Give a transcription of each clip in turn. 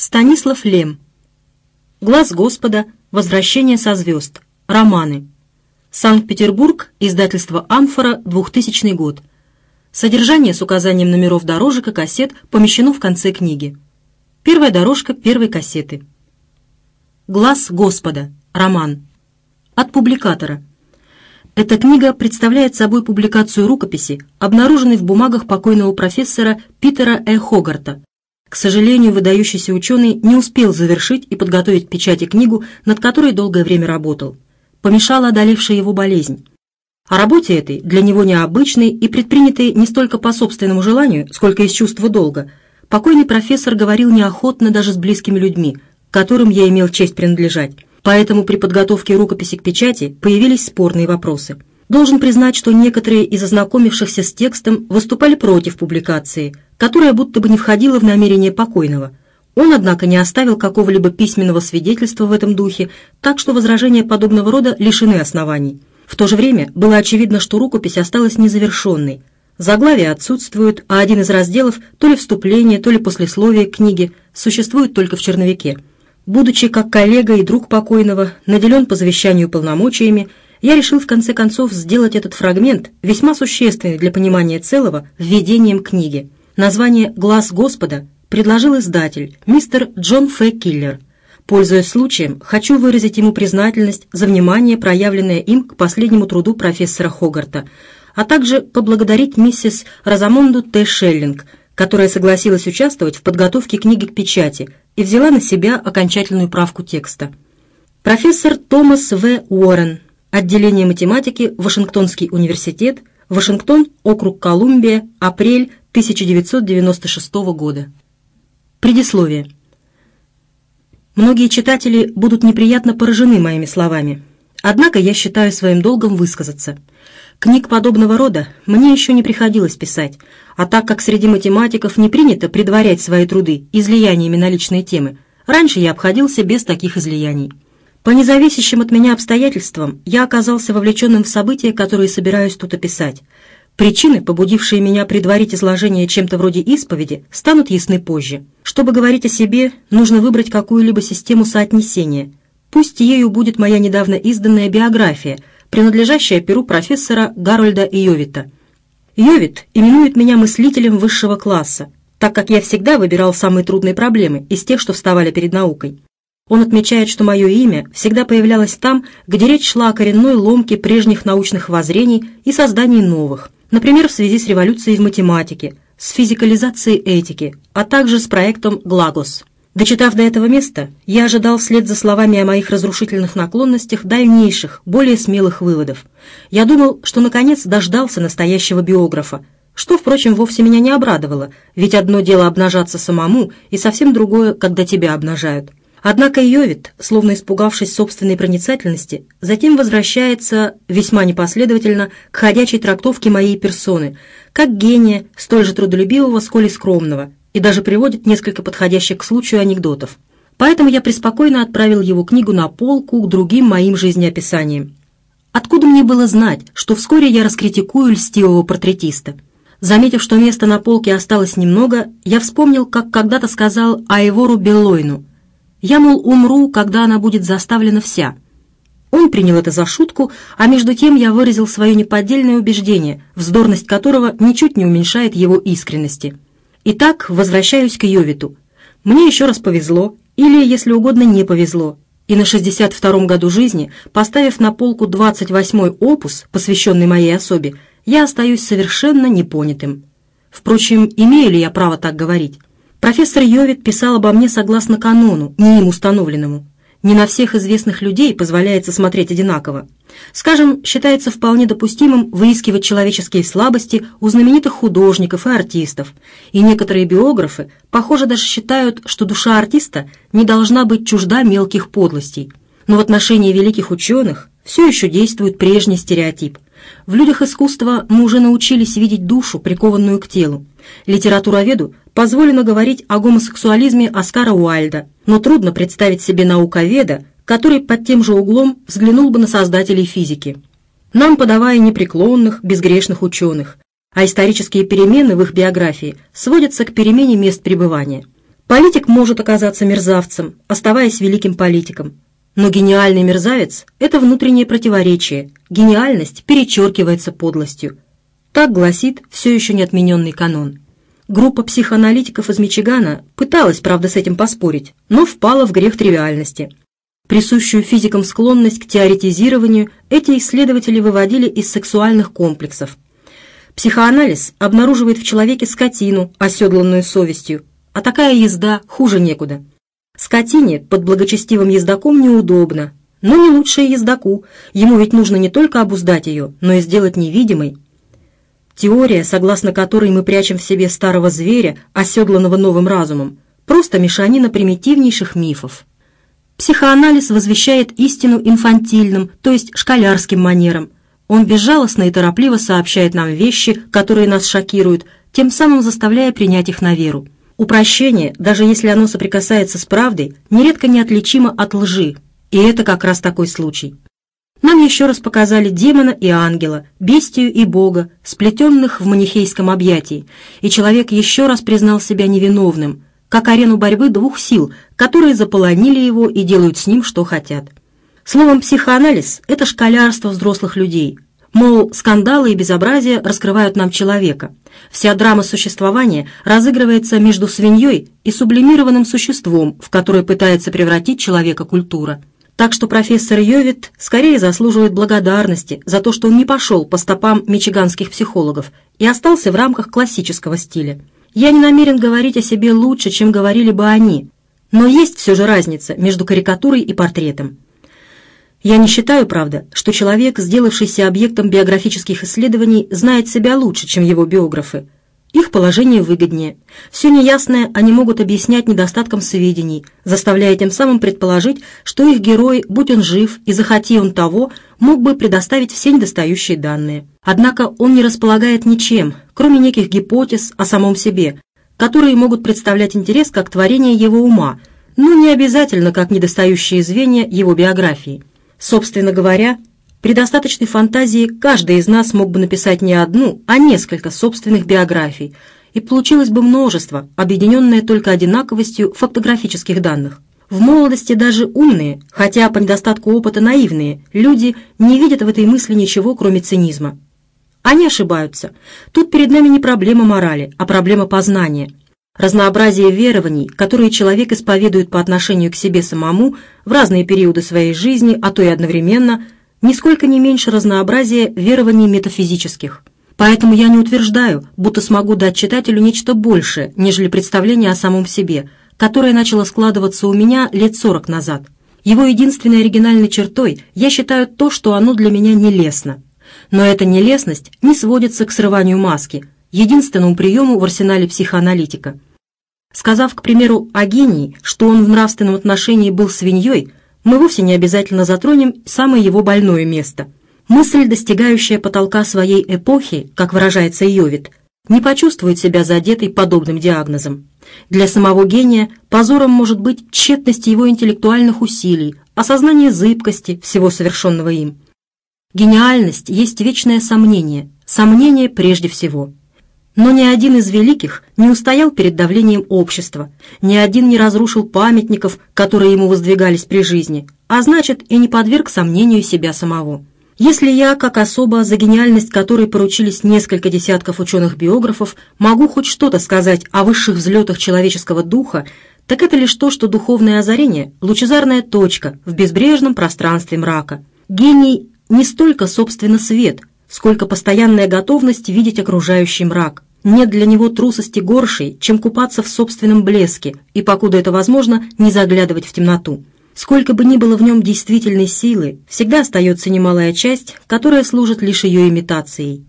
Станислав Лем. «Глаз Господа. Возвращение со звезд. Романы». Санкт-Петербург. Издательство «Амфора», 2000 год. Содержание с указанием номеров дорожек и кассет помещено в конце книги. Первая дорожка первой кассеты. «Глаз Господа. Роман». От публикатора. Эта книга представляет собой публикацию рукописи, обнаруженной в бумагах покойного профессора Питера Э. Хогарта, к сожалению, выдающийся ученый не успел завершить и подготовить печати книгу, над которой долгое время работал. Помешала одолевшая его болезнь. О работе этой, для него необычной и предпринятой не столько по собственному желанию, сколько из чувства долга, покойный профессор говорил неохотно даже с близкими людьми, которым я имел честь принадлежать. Поэтому при подготовке рукописи к печати появились спорные вопросы. Должен признать, что некоторые из ознакомившихся с текстом выступали против публикации – которая будто бы не входила в намерение покойного. Он, однако, не оставил какого-либо письменного свидетельства в этом духе, так что возражения подобного рода лишены оснований. В то же время было очевидно, что рукопись осталась незавершенной. Заглавие отсутствует, а один из разделов, то ли вступление, то ли послесловие книги, существует только в черновике. Будучи как коллега и друг покойного, наделен по завещанию полномочиями, я решил в конце концов сделать этот фрагмент, весьма существенный для понимания целого, введением книги. Название «Глаз Господа» предложил издатель, мистер Джон Ф. Киллер. Пользуясь случаем, хочу выразить ему признательность за внимание, проявленное им к последнему труду профессора Хогарта, а также поблагодарить миссис Розамонду Т. Шеллинг, которая согласилась участвовать в подготовке книги к печати и взяла на себя окончательную правку текста. Профессор Томас В. Уоррен, отделение математики, Вашингтонский университет, Вашингтон, округ Колумбия, апрель 1996 года. Предисловие. Многие читатели будут неприятно поражены моими словами. Однако я считаю своим долгом высказаться. Книг подобного рода мне еще не приходилось писать, а так как среди математиков не принято предварять свои труды излияниями на личные темы, раньше я обходился без таких излияний. По независящим от меня обстоятельствам я оказался вовлеченным в события, которые собираюсь тут описать – Причины, побудившие меня предварить изложение чем-то вроде исповеди, станут ясны позже. Чтобы говорить о себе, нужно выбрать какую-либо систему соотнесения. Пусть ею будет моя недавно изданная биография, принадлежащая перу профессора Гарольда Йовита. Йовит именует меня мыслителем высшего класса, так как я всегда выбирал самые трудные проблемы из тех, что вставали перед наукой. Он отмечает, что мое имя всегда появлялось там, где речь шла о коренной ломке прежних научных воззрений и создании новых – Например, в связи с революцией в математике, с физикализацией этики, а также с проектом «Глагос». Дочитав до этого места, я ожидал вслед за словами о моих разрушительных наклонностях дальнейших, более смелых выводов. Я думал, что наконец дождался настоящего биографа, что, впрочем, вовсе меня не обрадовало, ведь одно дело обнажаться самому, и совсем другое, когда тебя обнажают. Однако Йовит, словно испугавшись собственной проницательности, затем возвращается весьма непоследовательно к ходячей трактовке моей персоны, как гения, столь же трудолюбивого, сколь и скромного, и даже приводит несколько подходящих к случаю анекдотов. Поэтому я преспокойно отправил его книгу на полку к другим моим жизнеописаниям. Откуда мне было знать, что вскоре я раскритикую льстивого портретиста? Заметив, что места на полке осталось немного, я вспомнил, как когда-то сказал Айвору Беллойну – я, мол, умру, когда она будет заставлена вся. Он принял это за шутку, а между тем я выразил свое неподдельное убеждение, вздорность которого ничуть не уменьшает его искренности. Итак, возвращаюсь к Йовиту. Мне еще раз повезло, или, если угодно, не повезло, и на 62-м году жизни, поставив на полку 28-й опус, посвященный моей особе, я остаюсь совершенно непонятым. Впрочем, имею ли я право так говорить? Профессор Йовит писал обо мне согласно канону, не им установленному. Не на всех известных людей позволяется смотреть одинаково. Скажем, считается вполне допустимым выискивать человеческие слабости у знаменитых художников и артистов, и некоторые биографы, похоже, даже считают, что душа артиста не должна быть чужда мелких подлостей. Но в отношении великих ученых все еще действует прежний стереотип. В людях искусства мы уже научились видеть душу, прикованную к телу. Литературоведу позволено говорить о гомосексуализме Оскара Уайльда, но трудно представить себе науковеда, который под тем же углом взглянул бы на создателей физики. Нам подавая непреклонных, безгрешных ученых, а исторические перемены в их биографии сводятся к перемене мест пребывания. Политик может оказаться мерзавцем, оставаясь великим политиком. Но гениальный мерзавец – это внутреннее противоречие. Гениальность перечеркивается подлостью. Так гласит все еще не отмененный канон. Группа психоаналитиков из Мичигана пыталась, правда, с этим поспорить, но впала в грех тривиальности. Присущую физикам склонность к теоретизированию эти исследователи выводили из сексуальных комплексов. Психоанализ обнаруживает в человеке скотину, оседланную совестью, а такая езда хуже некуда. Скотине под благочестивым ездаком неудобно, но не лучше ездаку, ему ведь нужно не только обуздать ее, но и сделать невидимой. Теория, согласно которой мы прячем в себе старого зверя, оседланного новым разумом, просто мешанина примитивнейших мифов. Психоанализ возвещает истину инфантильным, то есть школярским манерам. Он безжалостно и торопливо сообщает нам вещи, которые нас шокируют, тем самым заставляя принять их на веру. Упрощение, даже если оно соприкасается с правдой, нередко неотличимо от лжи, и это как раз такой случай. Нам еще раз показали демона и ангела, бестию и бога, сплетенных в манихейском объятии, и человек еще раз признал себя невиновным – как арену борьбы двух сил, которые заполонили его и делают с ним, что хотят. Словом, психоанализ – это школярство взрослых людей. Мол, скандалы и безобразия раскрывают нам человека. Вся драма существования разыгрывается между свиньей и сублимированным существом, в которое пытается превратить человека культура. Так что профессор Йовит скорее заслуживает благодарности за то, что он не пошел по стопам мичиганских психологов и остался в рамках классического стиля. Я не намерен говорить о себе лучше, чем говорили бы они, но есть все же разница между карикатурой и портретом. Я не считаю, правда, что человек, сделавшийся объектом биографических исследований, знает себя лучше, чем его биографы. Их положение выгоднее. Все неясное они могут объяснять недостатком сведений, заставляя тем самым предположить, что их герой, будь он жив и захоти он того, мог бы предоставить все недостающие данные. Однако он не располагает ничем, кроме неких гипотез о самом себе, которые могут представлять интерес как творение его ума, но не обязательно как недостающие звенья его биографии. Собственно говоря, при достаточной фантазии каждый из нас мог бы написать не одну, а несколько собственных биографий, и получилось бы множество, объединенное только одинаковостью фактографических данных. В молодости даже умные, хотя по недостатку опыта наивные, люди не видят в этой мысли ничего, кроме цинизма. Они ошибаются. Тут перед нами не проблема морали, а проблема познания. Разнообразие верований, которые человек исповедует по отношению к себе самому в разные периоды своей жизни, а то и одновременно – нисколько не меньше разнообразия верований метафизических. Поэтому я не утверждаю, будто смогу дать читателю нечто большее, нежели представление о самом себе, которое начало складываться у меня лет сорок назад. Его единственной оригинальной чертой я считаю то, что оно для меня нелестно. Но эта нелестность не сводится к срыванию маски, единственному приему в арсенале психоаналитика. Сказав, к примеру, о гении, что он в нравственном отношении был свиньей, мы вовсе не обязательно затронем самое его больное место. Мысль, достигающая потолка своей эпохи, как выражается Йовит, не почувствует себя задетой подобным диагнозом. Для самого гения позором может быть тщетность его интеллектуальных усилий, осознание зыбкости всего совершенного им. Гениальность есть вечное сомнение, сомнение прежде всего. Но ни один из великих не устоял перед давлением общества, ни один не разрушил памятников, которые ему воздвигались при жизни, а значит и не подверг сомнению себя самого. Если я, как особо, за гениальность которой поручились несколько десятков ученых-биографов, могу хоть что-то сказать о высших взлетах человеческого духа, так это лишь то, что духовное озарение – лучезарная точка в безбрежном пространстве мрака. Гений не столько, собственно, свет, сколько постоянная готовность видеть окружающий мрак. Нет для него трусости горшей, чем купаться в собственном блеске и, покуда это возможно, не заглядывать в темноту. Сколько бы ни было в нем действительной силы, всегда остается немалая часть, которая служит лишь ее имитацией.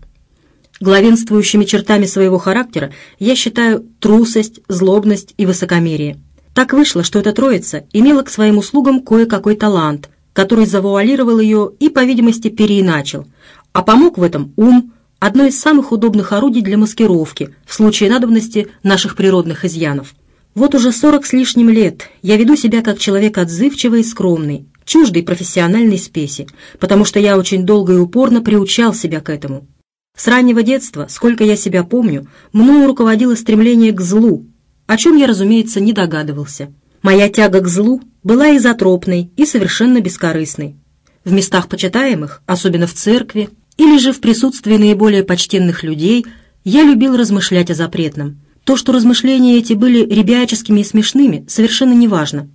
Главенствующими чертами своего характера я считаю трусость, злобность и высокомерие. Так вышло, что эта троица имела к своим услугам кое-какой талант, который завуалировал ее и, по видимости, переиначил, а помог в этом ум, одно из самых удобных орудий для маскировки в случае надобности наших природных изъянов. Вот уже сорок с лишним лет я веду себя как человек отзывчивый и скромный, чуждый профессиональной спеси, потому что я очень долго и упорно приучал себя к этому. С раннего детства, сколько я себя помню, мною руководило стремление к злу, о чем я, разумеется, не догадывался. Моя тяга к злу была изотропной и совершенно бескорыстной. В местах почитаемых, особенно в церкви, или же в присутствии наиболее почтенных людей, я любил размышлять о запретном. То, что размышления эти были ребяческими и смешными, совершенно неважно.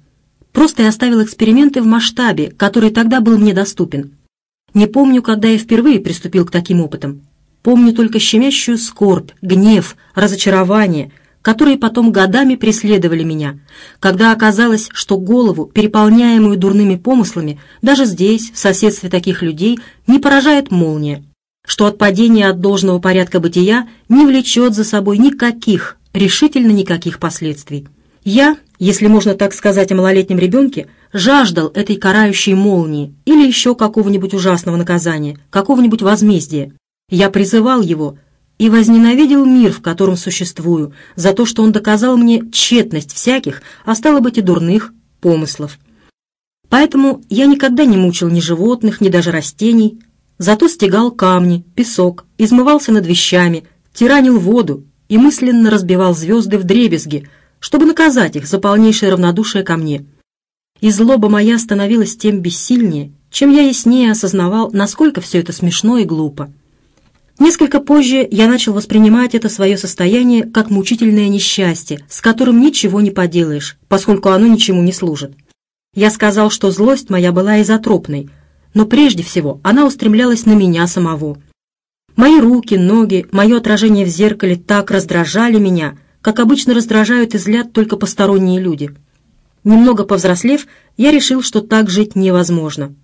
Просто я оставил эксперименты в масштабе, который тогда был мне доступен. Не помню, когда я впервые приступил к таким опытам. Помню только щемящую скорбь, гнев, разочарование, которые потом годами преследовали меня, когда оказалось, что голову, переполняемую дурными помыслами, даже здесь, в соседстве таких людей, не поражает молния, что от падения от должного порядка бытия не влечет за собой никаких, решительно никаких последствий. Я, если можно так сказать о малолетнем ребенке, жаждал этой карающей молнии или еще какого-нибудь ужасного наказания, какого-нибудь возмездия. Я призывал его и возненавидел мир, в котором существую, за то, что он доказал мне тщетность всяких, а стало быть и дурных, помыслов. Поэтому я никогда не мучил ни животных, ни даже растений, зато стегал камни, песок, измывался над вещами, тиранил воду и мысленно разбивал звезды в дребезги, чтобы наказать их за полнейшее равнодушие ко мне. И злоба моя становилась тем бессильнее, чем я яснее осознавал, насколько все это смешно и глупо. Несколько позже я начал воспринимать это свое состояние как мучительное несчастье, с которым ничего не поделаешь, поскольку оно ничему не служит. Я сказал, что злость моя была изотропной, но прежде всего она устремлялась на меня самого. Мои руки, ноги, мое отражение в зеркале так раздражали меня, как обычно раздражают и злят только посторонние люди. Немного повзрослев, я решил, что так жить невозможно.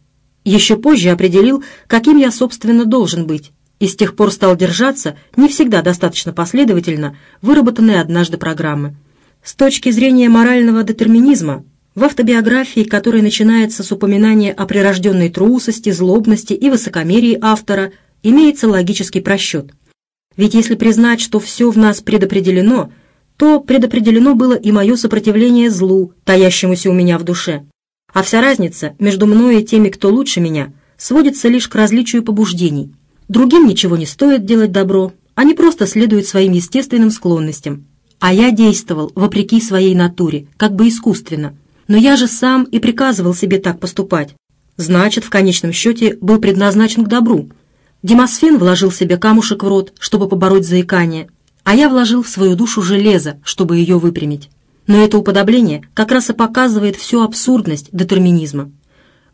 Еще позже определил, каким я, собственно, должен быть, и с тех пор стал держаться, не всегда достаточно последовательно, выработанной однажды программы. С точки зрения морального детерминизма, в автобиографии, которая начинается с упоминания о прирожденной трусости, злобности и высокомерии автора, имеется логический просчет. Ведь если признать, что все в нас предопределено, то предопределено было и мое сопротивление злу, таящемуся у меня в душе. А вся разница между мной и теми, кто лучше меня, сводится лишь к различию побуждений – Другим ничего не стоит делать добро, они просто следуют своим естественным склонностям. А я действовал вопреки своей натуре, как бы искусственно. Но я же сам и приказывал себе так поступать. Значит, в конечном счете был предназначен к добру. Демосфен вложил себе камушек в рот, чтобы побороть заикание, а я вложил в свою душу железо, чтобы ее выпрямить. Но это уподобление как раз и показывает всю абсурдность детерминизма.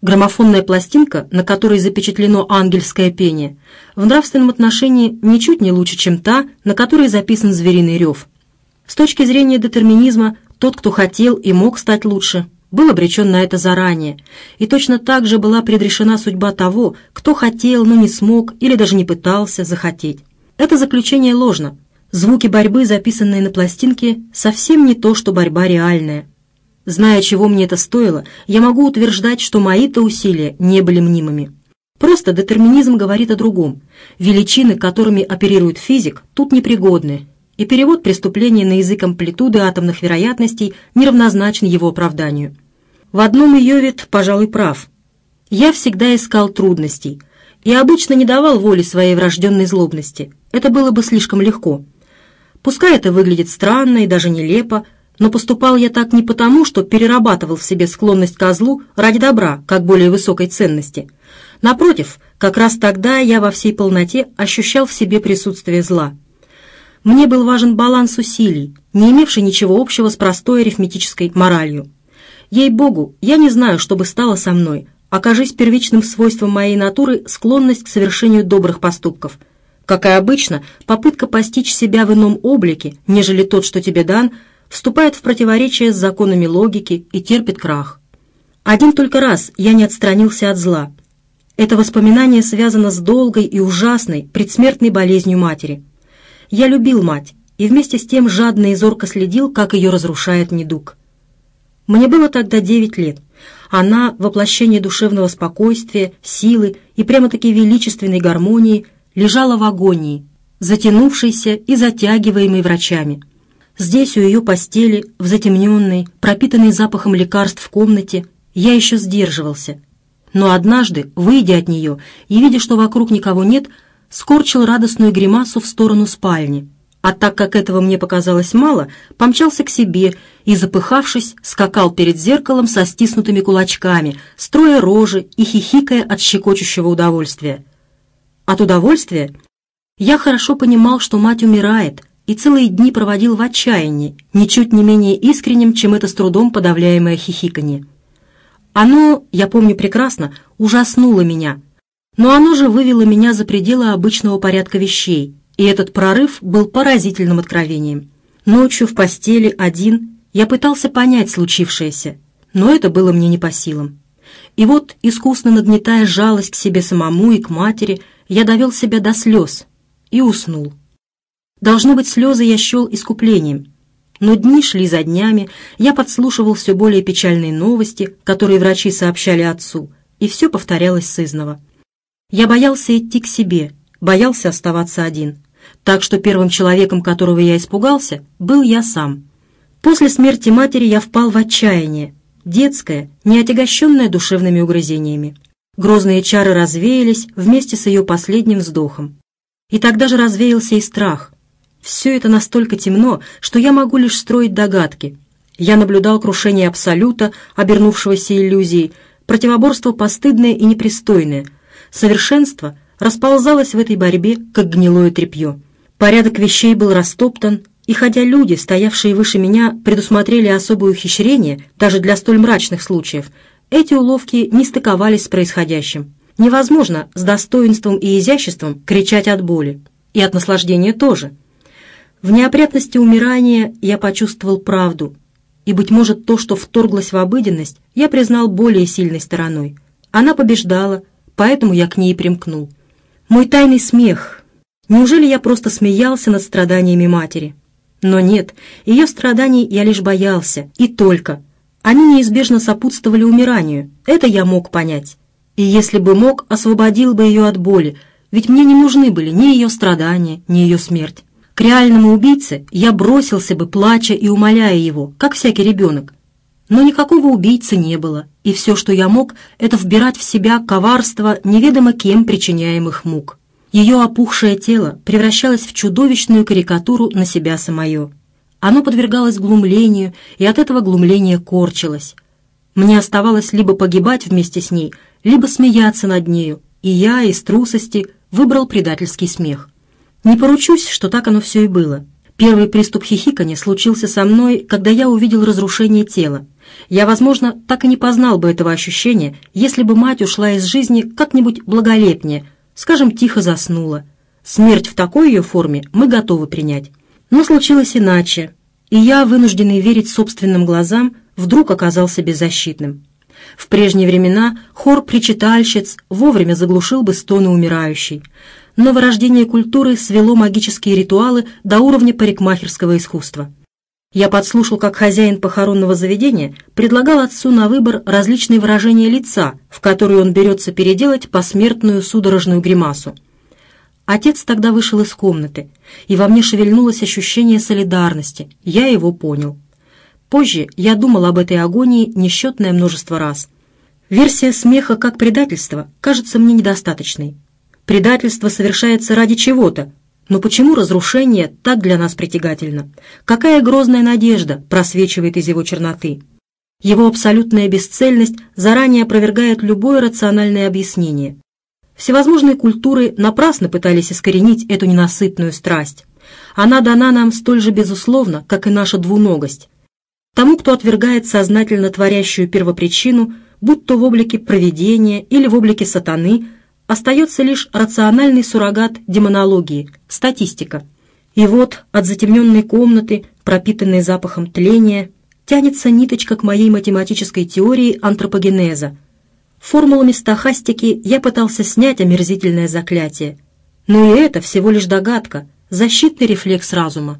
Граммофонная пластинка, на которой запечатлено ангельское пение, в нравственном отношении ничуть не лучше, чем та, на которой записан звериный рев. С точки зрения детерминизма, тот, кто хотел и мог стать лучше, был обречен на это заранее, и точно так же была предрешена судьба того, кто хотел, но не смог или даже не пытался захотеть. Это заключение ложно. Звуки борьбы, записанные на пластинке, совсем не то, что борьба реальная. Зная, чего мне это стоило, я могу утверждать, что мои-то усилия не были мнимыми. Просто детерминизм говорит о другом. Величины, которыми оперирует физик, тут непригодны, и перевод преступления на язык амплитуды атомных вероятностей неравнозначен его оправданию. В одном Йовит, пожалуй, прав. Я всегда искал трудностей и обычно не давал воли своей врожденной злобности. Это было бы слишком легко. Пускай это выглядит странно и даже нелепо, но поступал я так не потому, что перерабатывал в себе склонность к злу ради добра, как более высокой ценности. Напротив, как раз тогда я во всей полноте ощущал в себе присутствие зла. Мне был важен баланс усилий, не имевший ничего общего с простой арифметической моралью. Ей-богу, я не знаю, что бы стало со мной, окажись первичным свойством моей натуры склонность к совершению добрых поступков. Как и обычно, попытка постичь себя в ином облике, нежели тот, что тебе дан – вступает в противоречие с законами логики и терпит крах. Один только раз я не отстранился от зла. Это воспоминание связано с долгой и ужасной предсмертной болезнью матери. Я любил мать и вместе с тем жадно и зорко следил, как ее разрушает недуг. Мне было тогда девять лет. Она, воплощение душевного спокойствия, силы и прямо-таки величественной гармонии, лежала в агонии, затянувшейся и затягиваемой врачами. Здесь, у ее постели, в затемненной, пропитанной запахом лекарств комнате, я еще сдерживался. Но однажды, выйдя от нее и видя, что вокруг никого нет, скорчил радостную гримасу в сторону спальни, а так как этого мне показалось мало, помчался к себе и, запыхавшись, скакал перед зеркалом со стиснутыми кулачками, строя рожи и хихикая от щекочущего удовольствия. От удовольствия я хорошо понимал, что мать умирает, и целые дни проводил в отчаянии, ничуть не менее искренним, чем это с трудом подавляемое хихиканье. Оно, я помню прекрасно, ужаснуло меня, но оно же вывело меня за пределы обычного порядка вещей, и этот прорыв был поразительным откровением. Ночью в постели один я пытался понять случившееся, но это было мне не по силам. И вот, искусно нагнетая жалость к себе самому и к матери, я довел себя до слез и уснул. Должно быть, слезы я счел искуплением. Но дни шли за днями, я подслушивал все более печальные новости, которые врачи сообщали отцу, и все повторялось сызново. Я боялся идти к себе, боялся оставаться один так что первым человеком, которого я испугался, был я сам. После смерти матери я впал в отчаяние, детское, не отягощенное душевными угрызениями. Грозные чары развеялись вместе с ее последним вздохом. И тогда же развеялся и страх. Все это настолько темно, что я могу лишь строить догадки. Я наблюдал крушение Абсолюта, обернувшегося иллюзией, противоборство постыдное и непристойное. Совершенство расползалось в этой борьбе, как гнилое тряпье. Порядок вещей был растоптан, и хотя люди, стоявшие выше меня, предусмотрели особое ухищрение даже для столь мрачных случаев, эти уловки не стыковались с происходящим. Невозможно с достоинством и изяществом кричать от боли. И от наслаждения тоже. В неопрятности умирания я почувствовал правду, и, быть может, то, что вторглось в обыденность, я признал более сильной стороной. Она побеждала, поэтому я к ней примкнул. Мой тайный смех, Неужели я просто смеялся над страданиями матери? Но нет, ее страданий я лишь боялся, и только. Они неизбежно сопутствовали умиранию, это я мог понять. И если бы мог, освободил бы ее от боли, ведь мне не нужны были ни ее страдания, ни ее смерть. К реальному убийце я бросился бы, плача и умоляя его, как всякий ребенок. Но никакого убийцы не было, и все, что я мог, это вбирать в себя коварство неведомо кем причиняемых мук. Ее опухшее тело превращалось в чудовищную карикатуру на себя самое. Оно подвергалось глумлению, и от этого глумления корчилось. Мне оставалось либо погибать вместе с ней, либо смеяться над нею, и я из трусости выбрал предательский смех. Не поручусь, что так оно все и было. Первый приступ хихикания случился со мной, когда я увидел разрушение тела. Я, возможно, так и не познал бы этого ощущения, если бы мать ушла из жизни как-нибудь благолепнее – скажем, тихо заснула. Смерть в такой ее форме мы готовы принять. Но случилось иначе, и я, вынужденный верить собственным глазам, вдруг оказался беззащитным. В прежние времена хор причитальщиц вовремя заглушил бы стоны умирающей, но вырождение культуры свело магические ритуалы до уровня парикмахерского искусства. Я подслушал, как хозяин похоронного заведения предлагал отцу на выбор различные выражения лица, в которые он берется переделать посмертную судорожную гримасу. Отец тогда вышел из комнаты, и во мне шевельнулось ощущение солидарности. Я его понял. Позже я думал об этой агонии несчетное множество раз. Версия смеха как предательство кажется мне недостаточной. Предательство совершается ради чего-то, но почему разрушение так для нас притягательно? Какая грозная надежда просвечивает из его черноты? Его абсолютная бесцельность заранее опровергает любое рациональное объяснение. Всевозможные культуры напрасно пытались искоренить эту ненасытную страсть. Она дана нам столь же безусловно, как и наша двуногость. Тому, кто отвергает сознательно творящую первопричину, будь то в облике провидения или в облике сатаны – остается лишь рациональный суррогат демонологии – статистика. И вот от затемненной комнаты, пропитанной запахом тления, тянется ниточка к моей математической теории антропогенеза. Формулами стахастики я пытался снять омерзительное заклятие. Но и это всего лишь догадка, защитный рефлекс разума.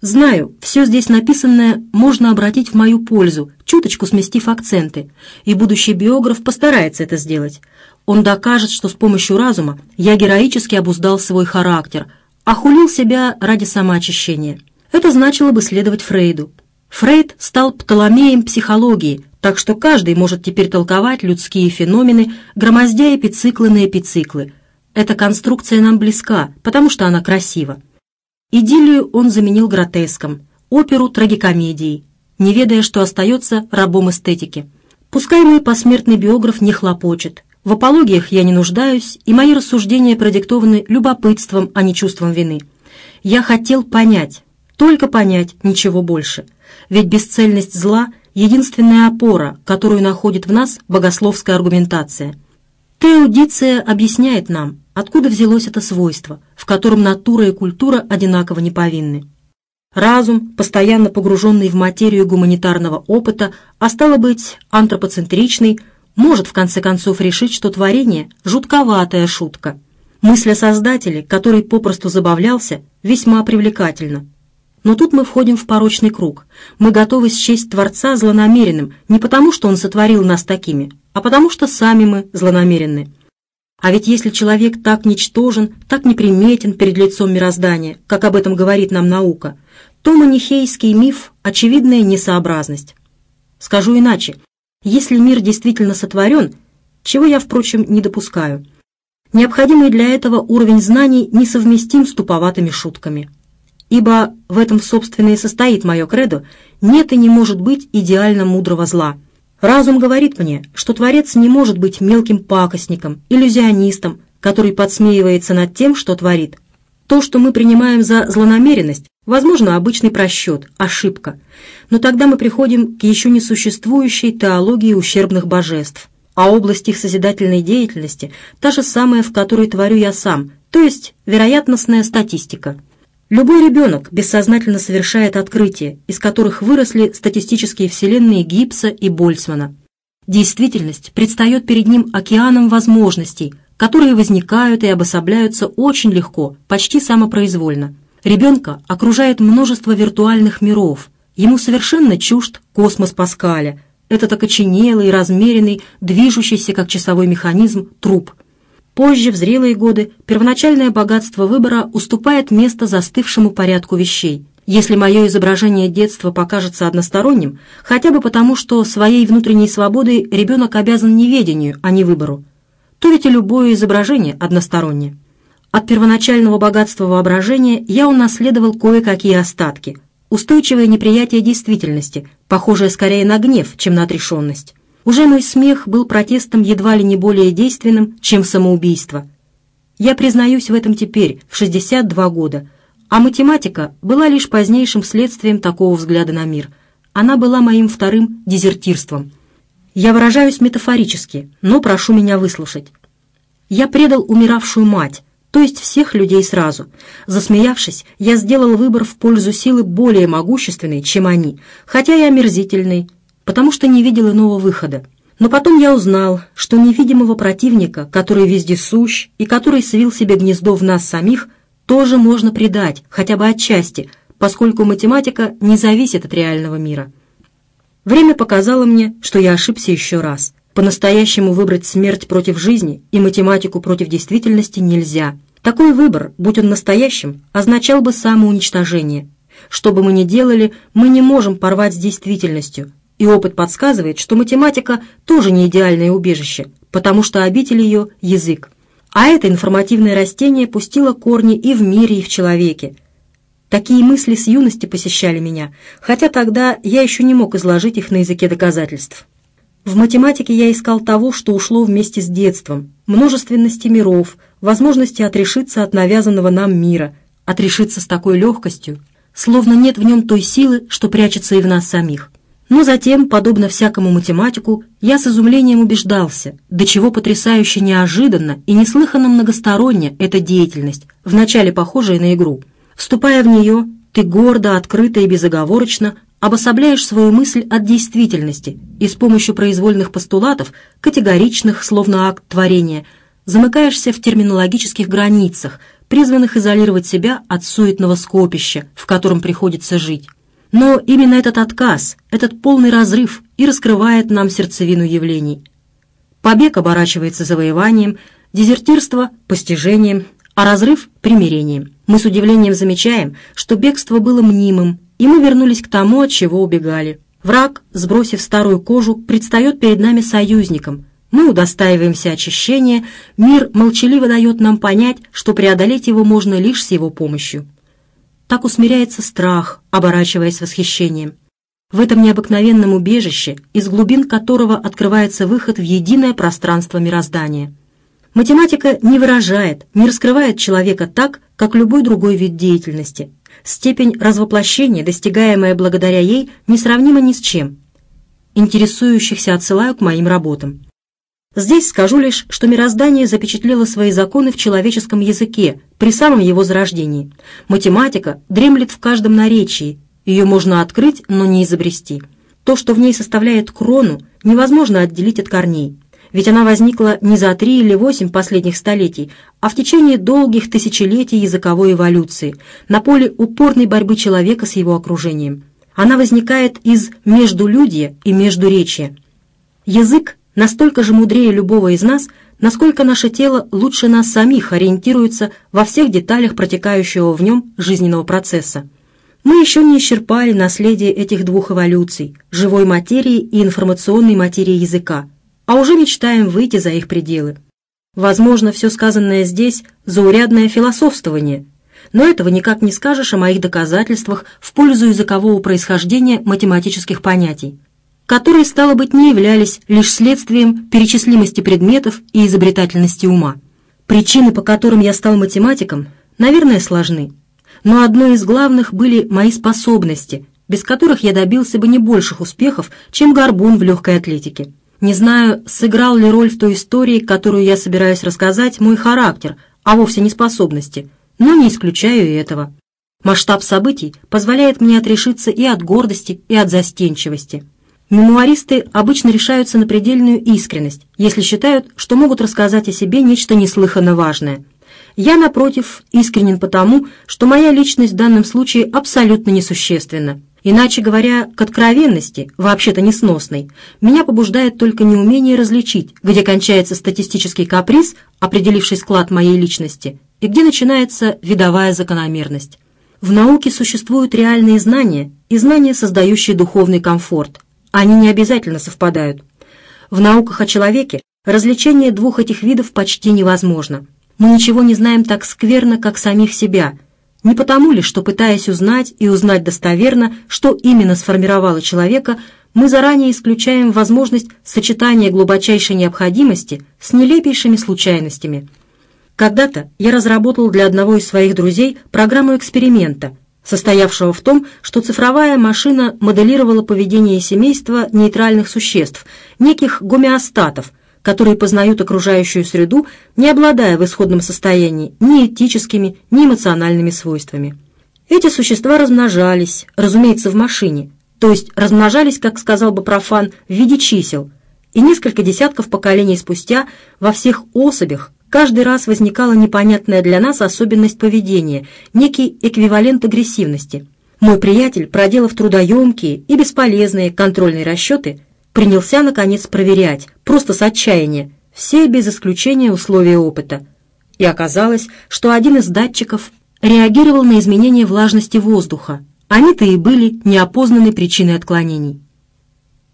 Знаю, все здесь написанное можно обратить в мою пользу, чуточку сместив акценты, и будущий биограф постарается это сделать. Он докажет, что с помощью разума я героически обуздал свой характер, охулил себя ради самоочищения. Это значило бы следовать Фрейду. Фрейд стал птоломеем психологии, так что каждый может теперь толковать людские феномены, громоздя эпициклы на эпициклы. Эта конструкция нам близка, потому что она красива. Идиллию он заменил гротеском, оперу трагикомедией, не ведая, что остается рабом эстетики. Пускай мой посмертный биограф не хлопочет. В апологиях я не нуждаюсь, и мои рассуждения продиктованы любопытством, а не чувством вины. Я хотел понять, только понять, ничего больше. Ведь бесцельность зла — единственная опора, которую находит в нас богословская аргументация. Теодиция объясняет нам, откуда взялось это свойство, в котором натура и культура одинаково неповинны. Разум, постоянно погруженный в материю гуманитарного опыта, а стало быть, антропоцентричный, может в конце концов решить, что творение – жутковатая шутка. Мысль о Создателе, который попросту забавлялся, весьма привлекательна. Но тут мы входим в порочный круг. Мы готовы счесть Творца злонамеренным не потому, что Он сотворил нас такими, а потому что сами мы злонамеренны. А ведь если человек так ничтожен, так неприметен перед лицом мироздания, как об этом говорит нам наука, то манихейский миф – очевидная несообразность. Скажу иначе, если мир действительно сотворен, чего я, впрочем, не допускаю, необходимый для этого уровень знаний несовместим с туповатыми шутками. Ибо в этом, собственно, и состоит мое кредо, нет и не может быть идеально мудрого зла – Разум говорит мне, что Творец не может быть мелким пакостником, иллюзионистом, который подсмеивается над тем, что творит. То, что мы принимаем за злонамеренность, возможно, обычный просчет, ошибка. Но тогда мы приходим к еще не существующей теологии ущербных божеств. А область их созидательной деятельности – та же самая, в которой творю я сам, то есть вероятностная статистика – Любой ребенок бессознательно совершает открытия, из которых выросли статистические вселенные Гибса и Больцмана. Действительность предстает перед ним океаном возможностей, которые возникают и обособляются очень легко, почти самопроизвольно. Ребенка окружает множество виртуальных миров. Ему совершенно чужд космос Паскаля, этот окоченелый, размеренный, движущийся как часовой механизм труп – Позже, в зрелые годы, первоначальное богатство выбора уступает место застывшему порядку вещей. Если мое изображение детства покажется односторонним, хотя бы потому, что своей внутренней свободой ребенок обязан неведению, а не выбору, то ведь и любое изображение одностороннее. От первоначального богатства воображения я унаследовал кое-какие остатки, устойчивое неприятие действительности, похожее скорее на гнев, чем на отрешенность. Уже мой смех был протестом едва ли не более действенным, чем самоубийство. Я признаюсь в этом теперь, в 62 года, а математика была лишь позднейшим следствием такого взгляда на мир. Она была моим вторым дезертирством. Я выражаюсь метафорически, но прошу меня выслушать. Я предал умиравшую мать, то есть всех людей сразу. Засмеявшись, я сделал выбор в пользу силы более могущественной, чем они, хотя и омерзительной, потому что не видел иного выхода. Но потом я узнал, что невидимого противника, который везде сущ и который свил себе гнездо в нас самих, тоже можно предать, хотя бы отчасти, поскольку математика не зависит от реального мира. Время показало мне, что я ошибся еще раз. По-настоящему выбрать смерть против жизни и математику против действительности нельзя. Такой выбор, будь он настоящим, означал бы самоуничтожение. Что бы мы ни делали, мы не можем порвать с действительностью, и опыт подсказывает, что математика тоже не идеальное убежище, потому что обитель ее – язык. А это информативное растение пустило корни и в мире, и в человеке. Такие мысли с юности посещали меня, хотя тогда я еще не мог изложить их на языке доказательств. В математике я искал того, что ушло вместе с детством, множественности миров, возможности отрешиться от навязанного нам мира, отрешиться с такой легкостью, словно нет в нем той силы, что прячется и в нас самих. Но затем, подобно всякому математику, я с изумлением убеждался, до чего потрясающе неожиданно и неслыханно многосторонняя эта деятельность, вначале похожая на игру. Вступая в нее, ты гордо, открыто и безоговорочно обособляешь свою мысль от действительности и с помощью произвольных постулатов, категоричных, словно акт творения, замыкаешься в терминологических границах, призванных изолировать себя от суетного скопища, в котором приходится жить. Но именно этот отказ, этот полный разрыв и раскрывает нам сердцевину явлений. Побег оборачивается завоеванием, дезертирство – постижением, а разрыв – примирением. Мы с удивлением замечаем, что бегство было мнимым, и мы вернулись к тому, от чего убегали. Враг, сбросив старую кожу, предстает перед нами союзником. Мы удостаиваемся очищения, мир молчаливо дает нам понять, что преодолеть его можно лишь с его помощью. так усмиряется страх, оборачиваясь восхищением. В этом необыкновенном убежище, из глубин которого открывается выход в единое пространство мироздания. Математика не выражает, не раскрывает человека так, как любой другой вид деятельности. Степень развоплощения, достигаемая благодаря ей, несравнима ни с чем. Интересующихся отсылаю к моим работам. Здесь скажу лишь, что мироздание запечатлело свои законы в человеческом языке при самом его зарождении. Математика дремлет в каждом наречии, ее можно открыть, но не изобрести. То, что в ней составляет крону, невозможно отделить от корней, ведь она возникла не за три или восемь последних столетий, а в течение долгих тысячелетий языковой эволюции, на поле упорной борьбы человека с его окружением. Она возникает из междулюдья и междуречия. Язык настолько же мудрее любого из нас, насколько наше тело лучше нас самих ориентируется во всех деталях протекающего в нем жизненного процесса. Мы еще не исчерпали наследие этих двух эволюций – живой материи и информационной материи языка, а уже мечтаем выйти за их пределы. Возможно, все сказанное здесь – заурядное философствование, но этого никак не скажешь о моих доказательствах в пользу языкового происхождения математических понятий, которые, стало быть, не являлись лишь следствием перечислимости предметов и изобретательности ума. Причины, по которым я стал математиком, наверное, сложны – но одной из главных были мои способности, без которых я добился бы не больших успехов, чем горбун в легкой атлетике. Не знаю, сыграл ли роль в той истории, которую я собираюсь рассказать, мой характер, а вовсе не способности, но не исключаю и этого. Масштаб событий позволяет мне отрешиться и от гордости, и от застенчивости. Мемуаристы обычно решаются на предельную искренность, если считают, что могут рассказать о себе нечто неслыханно важное – я, напротив, искренен потому, что моя личность в данном случае абсолютно несущественна. Иначе говоря, к откровенности, вообще-то несносной, меня побуждает только неумение различить, где кончается статистический каприз, определивший склад моей личности, и где начинается видовая закономерность. В науке существуют реальные знания и знания, создающие духовный комфорт. Они не обязательно совпадают. В науках о человеке развлечение двух этих видов почти невозможно – мы ничего не знаем так скверно, как самих себя. Не потому ли, что, пытаясь узнать и узнать достоверно, что именно сформировало человека, мы заранее исключаем возможность сочетания глубочайшей необходимости с нелепейшими случайностями. Когда-то я разработал для одного из своих друзей программу эксперимента, состоявшего в том, что цифровая машина моделировала поведение семейства нейтральных существ, неких гомеостатов – которые познают окружающую среду, не обладая в исходном состоянии ни этическими, ни эмоциональными свойствами. Эти существа размножались, разумеется, в машине, то есть размножались, как сказал бы профан, в виде чисел, и несколько десятков поколений спустя во всех особях каждый раз возникала непонятная для нас особенность поведения, некий эквивалент агрессивности. Мой приятель, проделав трудоемкие и бесполезные контрольные расчеты, принялся, наконец, проверять, просто с отчаяния, все без исключения условия опыта. И оказалось, что один из датчиков реагировал на изменение влажности воздуха. Они-то и были неопознанной причиной отклонений.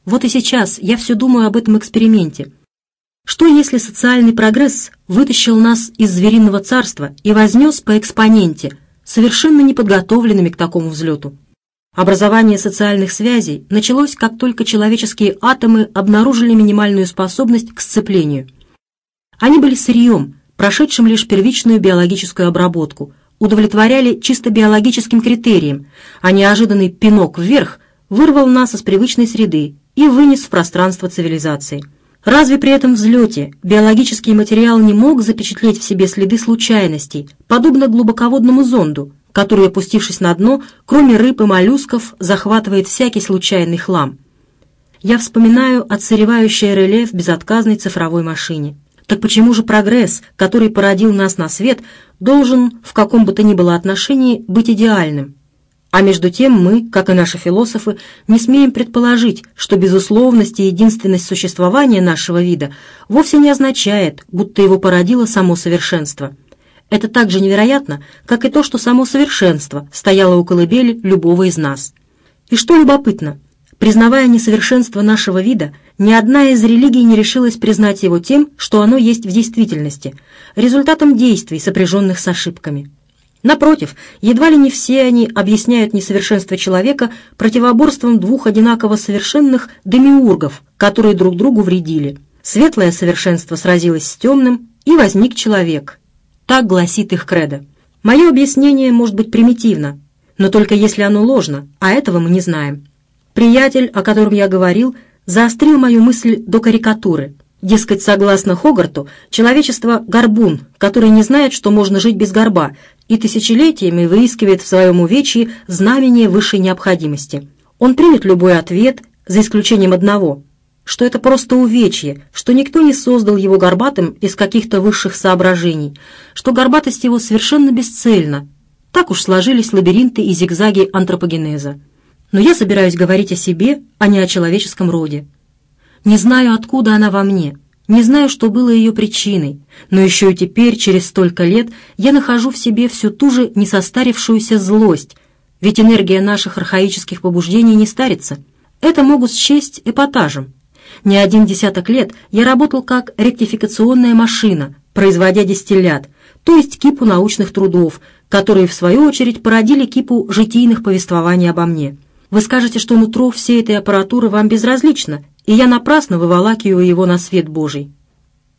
Вот и сейчас я все думаю об этом эксперименте. Что если социальный прогресс вытащил нас из звериного царства и вознес по экспоненте, совершенно неподготовленными к такому взлету? Образование социальных связей началось, как только человеческие атомы обнаружили минимальную способность к сцеплению. Они были сырьем, прошедшим лишь первичную биологическую обработку, удовлетворяли чисто биологическим критериям, а неожиданный пинок вверх вырвал нас из привычной среды и вынес в пространство цивилизации. Разве при этом взлете биологический материал не мог запечатлеть в себе следы случайностей, подобно глубоководному зонду, который, опустившись на дно, кроме рыб и моллюсков, захватывает всякий случайный хлам. Я вспоминаю отсыревающее реле в безотказной цифровой машине. Так почему же прогресс, который породил нас на свет, должен в каком бы то ни было отношении быть идеальным? А между тем мы, как и наши философы, не смеем предположить, что безусловность и единственность существования нашего вида вовсе не означает, будто его породило само совершенство – это так же невероятно, как и то, что само совершенство стояло у колыбели любого из нас. И что любопытно, признавая несовершенство нашего вида, ни одна из религий не решилась признать его тем, что оно есть в действительности, результатом действий, сопряженных с ошибками. Напротив, едва ли не все они объясняют несовершенство человека противоборством двух одинаково совершенных демиургов, которые друг другу вредили. Светлое совершенство сразилось с темным, и возник человек. Так гласит их кредо. Мое объяснение может быть примитивно, но только если оно ложно, а этого мы не знаем. Приятель, о котором я говорил, заострил мою мысль до карикатуры. Дескать, согласно Хогарту, человечество – горбун, который не знает, что можно жить без горба, и тысячелетиями выискивает в своем увечье знамение высшей необходимости. Он примет любой ответ, за исключением одного, что это просто увечье, что никто не создал его горбатым из каких-то высших соображений, что горбатость его совершенно бесцельна. Так уж сложились лабиринты и зигзаги антропогенеза. Но я собираюсь говорить о себе, а не о человеческом роде. Не знаю, откуда она во мне, не знаю, что было ее причиной, но еще и теперь, через столько лет, я нахожу в себе всю ту же несостарившуюся злость, ведь энергия наших архаических побуждений не старится. Это могут счесть эпатажем. Не один десяток лет я работал как ректификационная машина, производя дистиллят, то есть кипу научных трудов, которые, в свою очередь, породили кипу житийных повествований обо мне. Вы скажете, что нутро всей этой аппаратуры вам безразлично, и я напрасно выволакиваю его на свет Божий.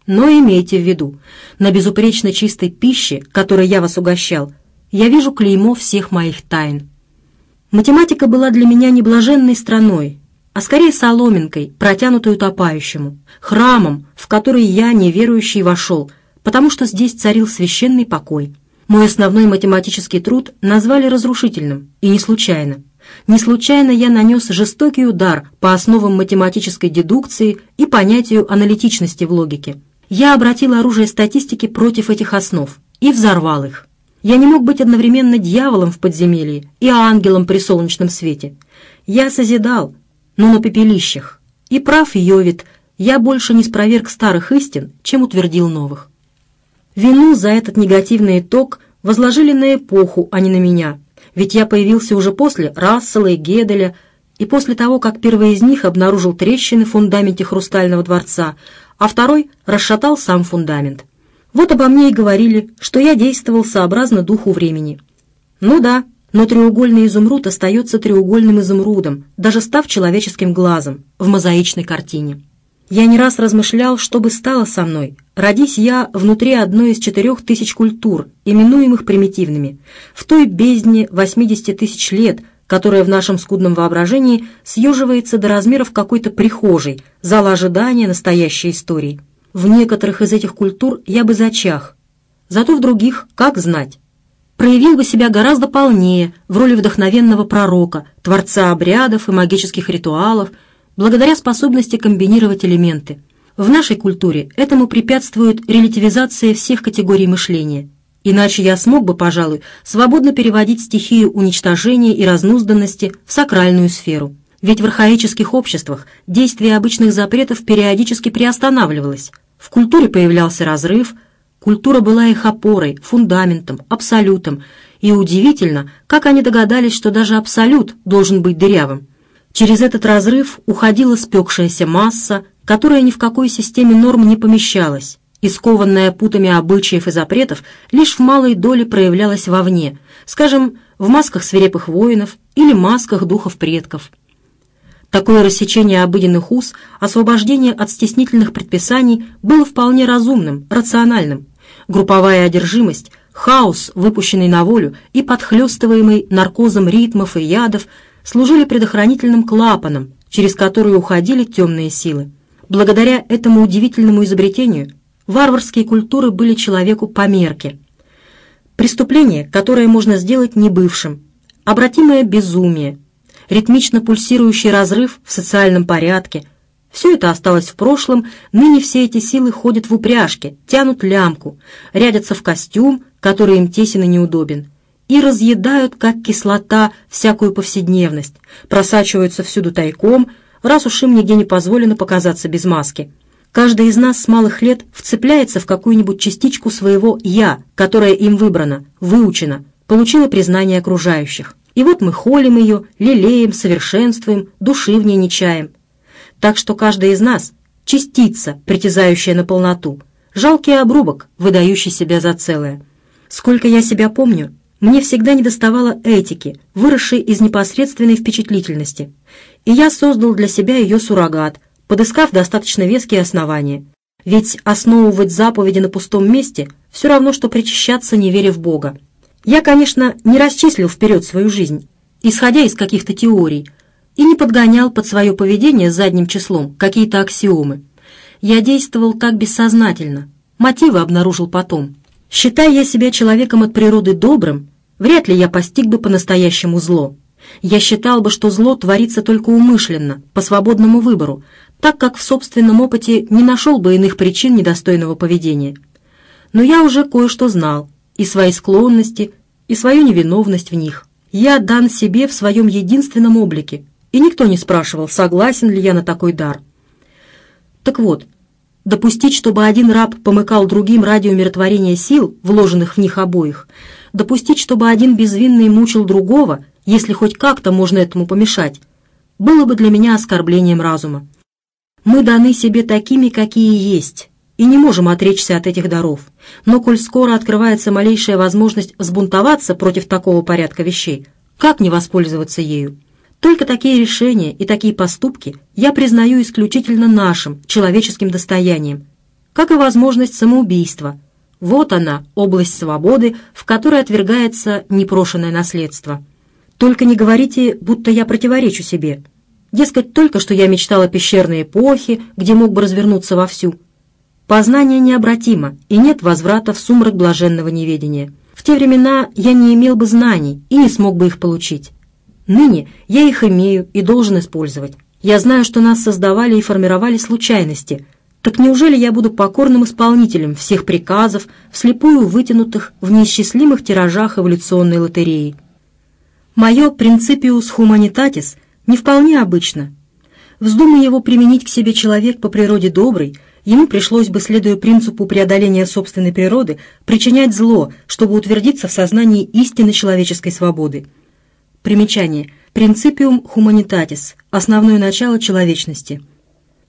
Но имейте в виду, на безупречно чистой пище, которой я вас угощал, я вижу клеймо всех моих тайн. Математика была для меня не блаженной страной, а скорее соломинкой, протянутую утопающему, храмом, в который я, неверующий, вошел, потому что здесь царил священный покой. Мой основной математический труд назвали разрушительным, и не случайно. Не случайно я нанес жестокий удар по основам математической дедукции и понятию аналитичности в логике. Я обратил оружие статистики против этих основ и взорвал их. Я не мог быть одновременно дьяволом в подземелье и ангелом при солнечном свете. Я созидал, но на пепелищах. И прав Йовит, я больше не спроверг старых истин, чем утвердил новых. Вину за этот негативный итог возложили на эпоху, а не на меня, ведь я появился уже после Рассела и Геделя, и после того, как первый из них обнаружил трещины в фундаменте Хрустального дворца, а второй расшатал сам фундамент. Вот обо мне и говорили, что я действовал сообразно духу времени. Ну да, но треугольный изумруд остается треугольным изумрудом, даже став человеческим глазом в мозаичной картине. Я не раз размышлял, что бы стало со мной, родись я внутри одной из четырех тысяч культур, именуемых примитивными, в той бездне 80 тысяч лет, которая в нашем скудном воображении съеживается до размеров какой-то прихожей, зала ожидания настоящей истории. В некоторых из этих культур я бы зачах, зато в других, как знать, проявил бы себя гораздо полнее в роли вдохновенного пророка, творца обрядов и магических ритуалов, благодаря способности комбинировать элементы. В нашей культуре этому препятствует релятивизация всех категорий мышления. Иначе я смог бы, пожалуй, свободно переводить стихию уничтожения и разнузданности в сакральную сферу. Ведь в архаических обществах действие обычных запретов периодически приостанавливалось. В культуре появлялся разрыв, культура была их опорой, фундаментом, абсолютом, и удивительно, как они догадались, что даже абсолют должен быть дырявым. Через этот разрыв уходила спекшаяся масса, которая ни в какой системе норм не помещалась, и скованная путами обычаев и запретов лишь в малой доле проявлялась вовне, скажем, в масках свирепых воинов или масках духов предков. Такое рассечение обыденных уз, освобождение от стеснительных предписаний было вполне разумным, рациональным. Групповая одержимость, хаос, выпущенный на волю и подхлестываемый наркозом ритмов и ядов – служили предохранительным клапаном, через который уходили темные силы. Благодаря этому удивительному изобретению варварские культуры были человеку по мерке. Преступление, которое можно сделать небывшим, обратимое безумие, ритмично пульсирующий разрыв в социальном порядке – все это осталось в прошлом, ныне все эти силы ходят в упряжке, тянут лямку, рядятся в костюм, который им тесен и неудобен – и разъедают, как кислота, всякую повседневность, просачиваются всюду тайком, раз уж им нигде не позволено показаться без маски. Каждый из нас с малых лет вцепляется в какую-нибудь частичку своего «я», которая им выбрана, выучена, получила признание окружающих. И вот мы холим ее, лелеем, совершенствуем, души в ней не чаем. Так что каждый из нас — частица, притязающая на полноту, жалкий обрубок, выдающий себя за целое. Сколько я себя помню, Мне всегда недоставало этики, выросшей из непосредственной впечатлительности, и я создал для себя ее суррогат, подыскав достаточно веские основания. Ведь основывать заповеди на пустом месте все равно, что причащаться, не веря в Бога. Я, конечно, не расчислил вперед свою жизнь, исходя из каких-то теорий, и не подгонял под свое поведение задним числом какие-то аксиомы. Я действовал так бессознательно, мотивы обнаружил потом. Считая я себя человеком от природы добрым, вряд ли я постиг бы по-настоящему зло. Я считал бы, что зло творится только умышленно, по свободному выбору, так как в собственном опыте не нашел бы иных причин недостойного поведения. Но я уже кое-что знал, и свои склонности, и свою невиновность в них. Я дан себе в своем единственном облике, и никто не спрашивал, согласен ли я на такой дар. Так вот, допустить, чтобы один раб помыкал другим ради умиротворения сил, вложенных в них обоих, допустить, чтобы один безвинный мучил другого, если хоть как-то можно этому помешать, было бы для меня оскорблением разума. Мы даны себе такими, какие есть, и не можем отречься от этих даров. Но коль скоро открывается малейшая возможность взбунтоваться против такого порядка вещей, как не воспользоваться ею? Только такие решения и такие поступки я признаю исключительно нашим, человеческим достоянием, как и возможность самоубийства. Вот она, область свободы, в которой отвергается непрошенное наследство. Только не говорите, будто я противоречу себе. Дескать, только что я мечтал о пещерной эпохе, где мог бы развернуться вовсю. Познание необратимо, и нет возврата в сумрак блаженного неведения. В те времена я не имел бы знаний и не смог бы их получить. Ныне я их имею и должен использовать. Я знаю, что нас создавали и формировали случайности. Так неужели я буду покорным исполнителем всех приказов, вслепую вытянутых в неисчислимых тиражах эволюционной лотереи? Мое «принципиус humanitatis» не вполне обычно. Вздумай его применить к себе человек по природе добрый – ему пришлось бы, следуя принципу преодоления собственной природы, причинять зло, чтобы утвердиться в сознании истины человеческой свободы. Примечание. Принципиум humanitatis – основное начало человечности.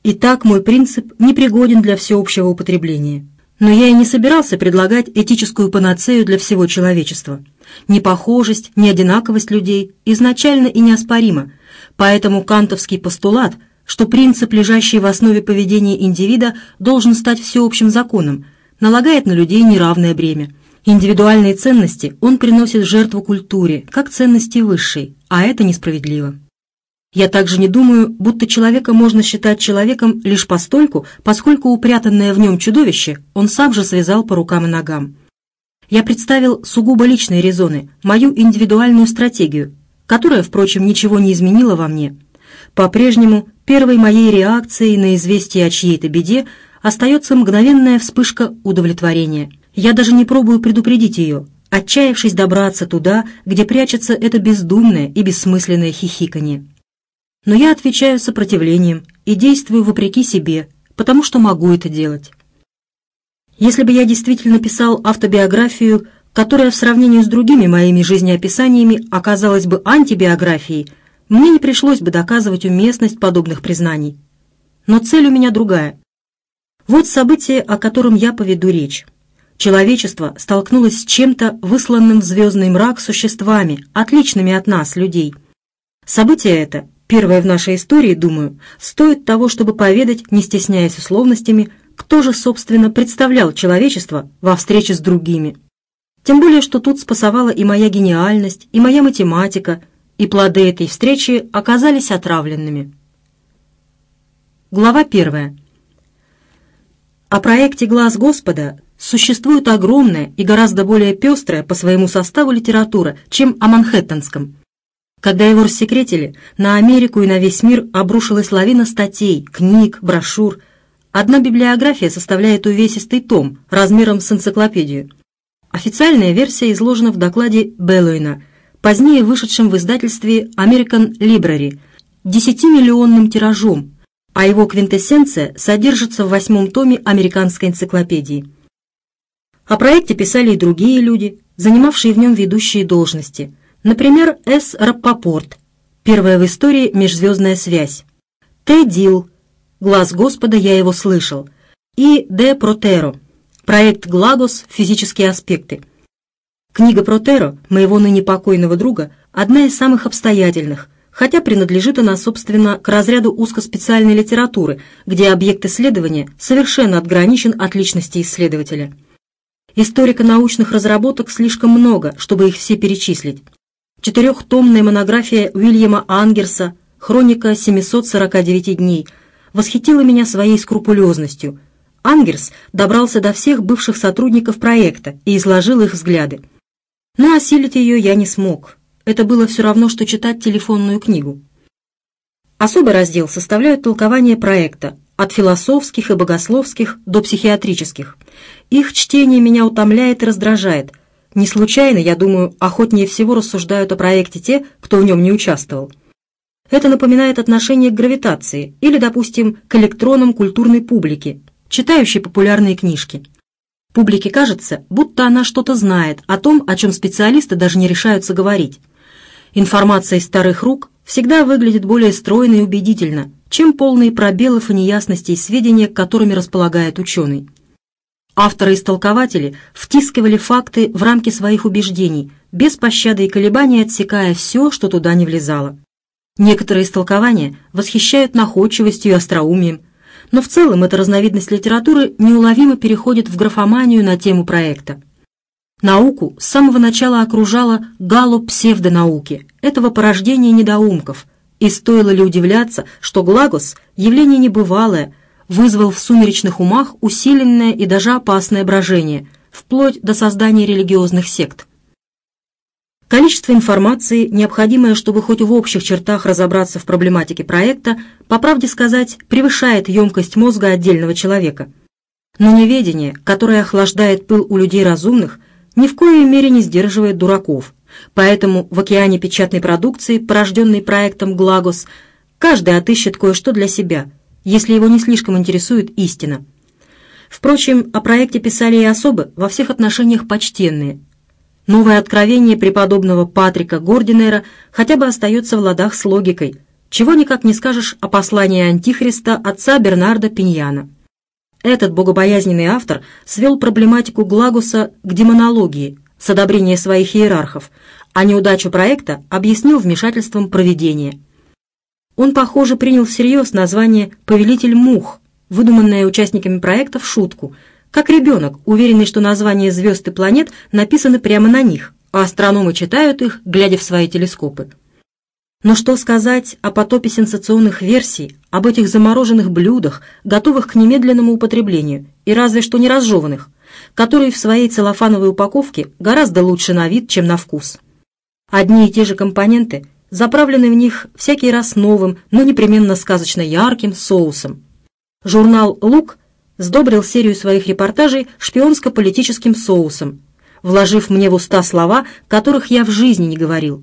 Итак, мой принцип непригоден для всеобщего употребления. Но я и не собирался предлагать этическую панацею для всего человечества. Непохожесть, неодинаковость людей изначально и неоспорима, поэтому кантовский постулат – что принцип, лежащий в основе поведения индивида, должен стать всеобщим законом, налагает на людей неравное бремя. Индивидуальные ценности он приносит жертву культуре, как ценности высшей, а это несправедливо. Я также не думаю, будто человека можно считать человеком лишь постольку, поскольку упрятанное в нем чудовище он сам же связал по рукам и ногам. Я представил сугубо личные резоны, мою индивидуальную стратегию, которая, впрочем, ничего не изменила во мне. По-прежнему Первой моей реакцией на известие о чьей-то беде остается мгновенная вспышка удовлетворения. Я даже не пробую предупредить ее, отчаявшись добраться туда, где прячется это бездумное и бессмысленное хихиканье. Но я отвечаю сопротивлением и действую вопреки себе, потому что могу это делать. Если бы я действительно писал автобиографию, которая в сравнении с другими моими жизнеописаниями оказалась бы антибиографией, мне не пришлось бы доказывать уместность подобных признаний. Но цель у меня другая. Вот событие, о котором я поведу речь. Человечество столкнулось с чем-то высланным в звездный мрак существами, отличными от нас, людей. Событие это, первое в нашей истории, думаю, стоит того, чтобы поведать, не стесняясь условностями, кто же, собственно, представлял человечество во встрече с другими. Тем более, что тут спасовала и моя гениальность, и моя математика, и плоды этой встречи оказались отравленными. Глава первая. О проекте «Глаз Господа» существует огромная и гораздо более пестрая по своему составу литература, чем о Манхэттенском. Когда его рассекретили, на Америку и на весь мир обрушилась лавина статей, книг, брошюр. Одна библиография составляет увесистый том размером с энциклопедию. Официальная версия изложена в докладе Беллойна – позднее вышедшим в издательстве American Library, 10-миллионным тиражом, а его квинтэссенция содержится в восьмом томе американской энциклопедии. О проекте писали и другие люди, занимавшие в нем ведущие должности. Например, С. Раппопорт, первая в истории межзвездная связь, Т. Дил, «Глаз Господа, я его слышал», и Д. Протеро, проект «Глагос. Физические аспекты», Книга Протеро, моего ныне покойного друга, одна из самых обстоятельных, хотя принадлежит она, собственно, к разряду узкоспециальной литературы, где объект исследования совершенно отграничен от личности исследователя. Историко-научных разработок слишком много, чтобы их все перечислить. Четырехтомная монография Уильяма Ангерса «Хроника 749 дней» восхитила меня своей скрупулезностью. Ангерс добрался до всех бывших сотрудников проекта и изложил их взгляды. Но осилить ее я не смог. Это было все равно, что читать телефонную книгу. Особый раздел составляют толкования проекта, от философских и богословских до психиатрических. Их чтение меня утомляет и раздражает. Не случайно, я думаю, охотнее всего рассуждают о проекте те, кто в нем не участвовал. Это напоминает отношение к гравитации или, допустим, к электронам культурной публики, читающей популярные книжки. Публике кажется, будто она что-то знает о том, о чем специалисты даже не решаются говорить. Информация из старых рук всегда выглядит более стройно и убедительно, чем полные пробелов и неясностей сведения, которыми располагает ученый. Авторы-истолкователи втискивали факты в рамки своих убеждений, без пощады и колебаний отсекая все, что туда не влезало. Некоторые истолкования восхищают находчивостью и остроумием, но в целом эта разновидность литературы неуловимо переходит в графоманию на тему проекта. Науку с самого начала окружала галу псевдонауки, этого порождения недоумков, и стоило ли удивляться, что Глагос, явление небывалое, вызвал в сумеречных умах усиленное и даже опасное брожение, вплоть до создания религиозных сект. Количество информации, необходимое, чтобы хоть в общих чертах разобраться в проблематике проекта, по правде сказать, превышает емкость мозга отдельного человека. Но неведение, которое охлаждает пыл у людей разумных, ни в коей мере не сдерживает дураков. Поэтому в океане печатной продукции, порожденной проектом «Глагос», каждый отыщет кое-что для себя, если его не слишком интересует истина. Впрочем, о проекте писали и особо, во всех отношениях почтенные – Новое откровение преподобного Патрика Гординера хотя бы остается в ладах с логикой, чего никак не скажешь о послании Антихриста отца Бернарда Пиньяна. Этот богобоязненный автор свел проблематику Глагуса к демонологии с одобрения своих иерархов, а неудачу проекта объяснил вмешательством провидения. Он, похоже, принял всерьез название «Повелитель мух», выдуманное участниками проекта в шутку – как ребенок, уверенный, что названия звезд и планет написаны прямо на них, а астрономы читают их, глядя в свои телескопы. Но что сказать о потопе сенсационных версий, об этих замороженных блюдах, готовых к немедленному употреблению, и разве что не разжеванных, которые в своей целлофановой упаковке гораздо лучше на вид, чем на вкус. Одни и те же компоненты заправлены в них всякий раз новым, но непременно сказочно ярким соусом. Журнал «Лук» сдобрил серию своих репортажей шпионско-политическим соусом, вложив мне в уста слова, которых я в жизни не говорил.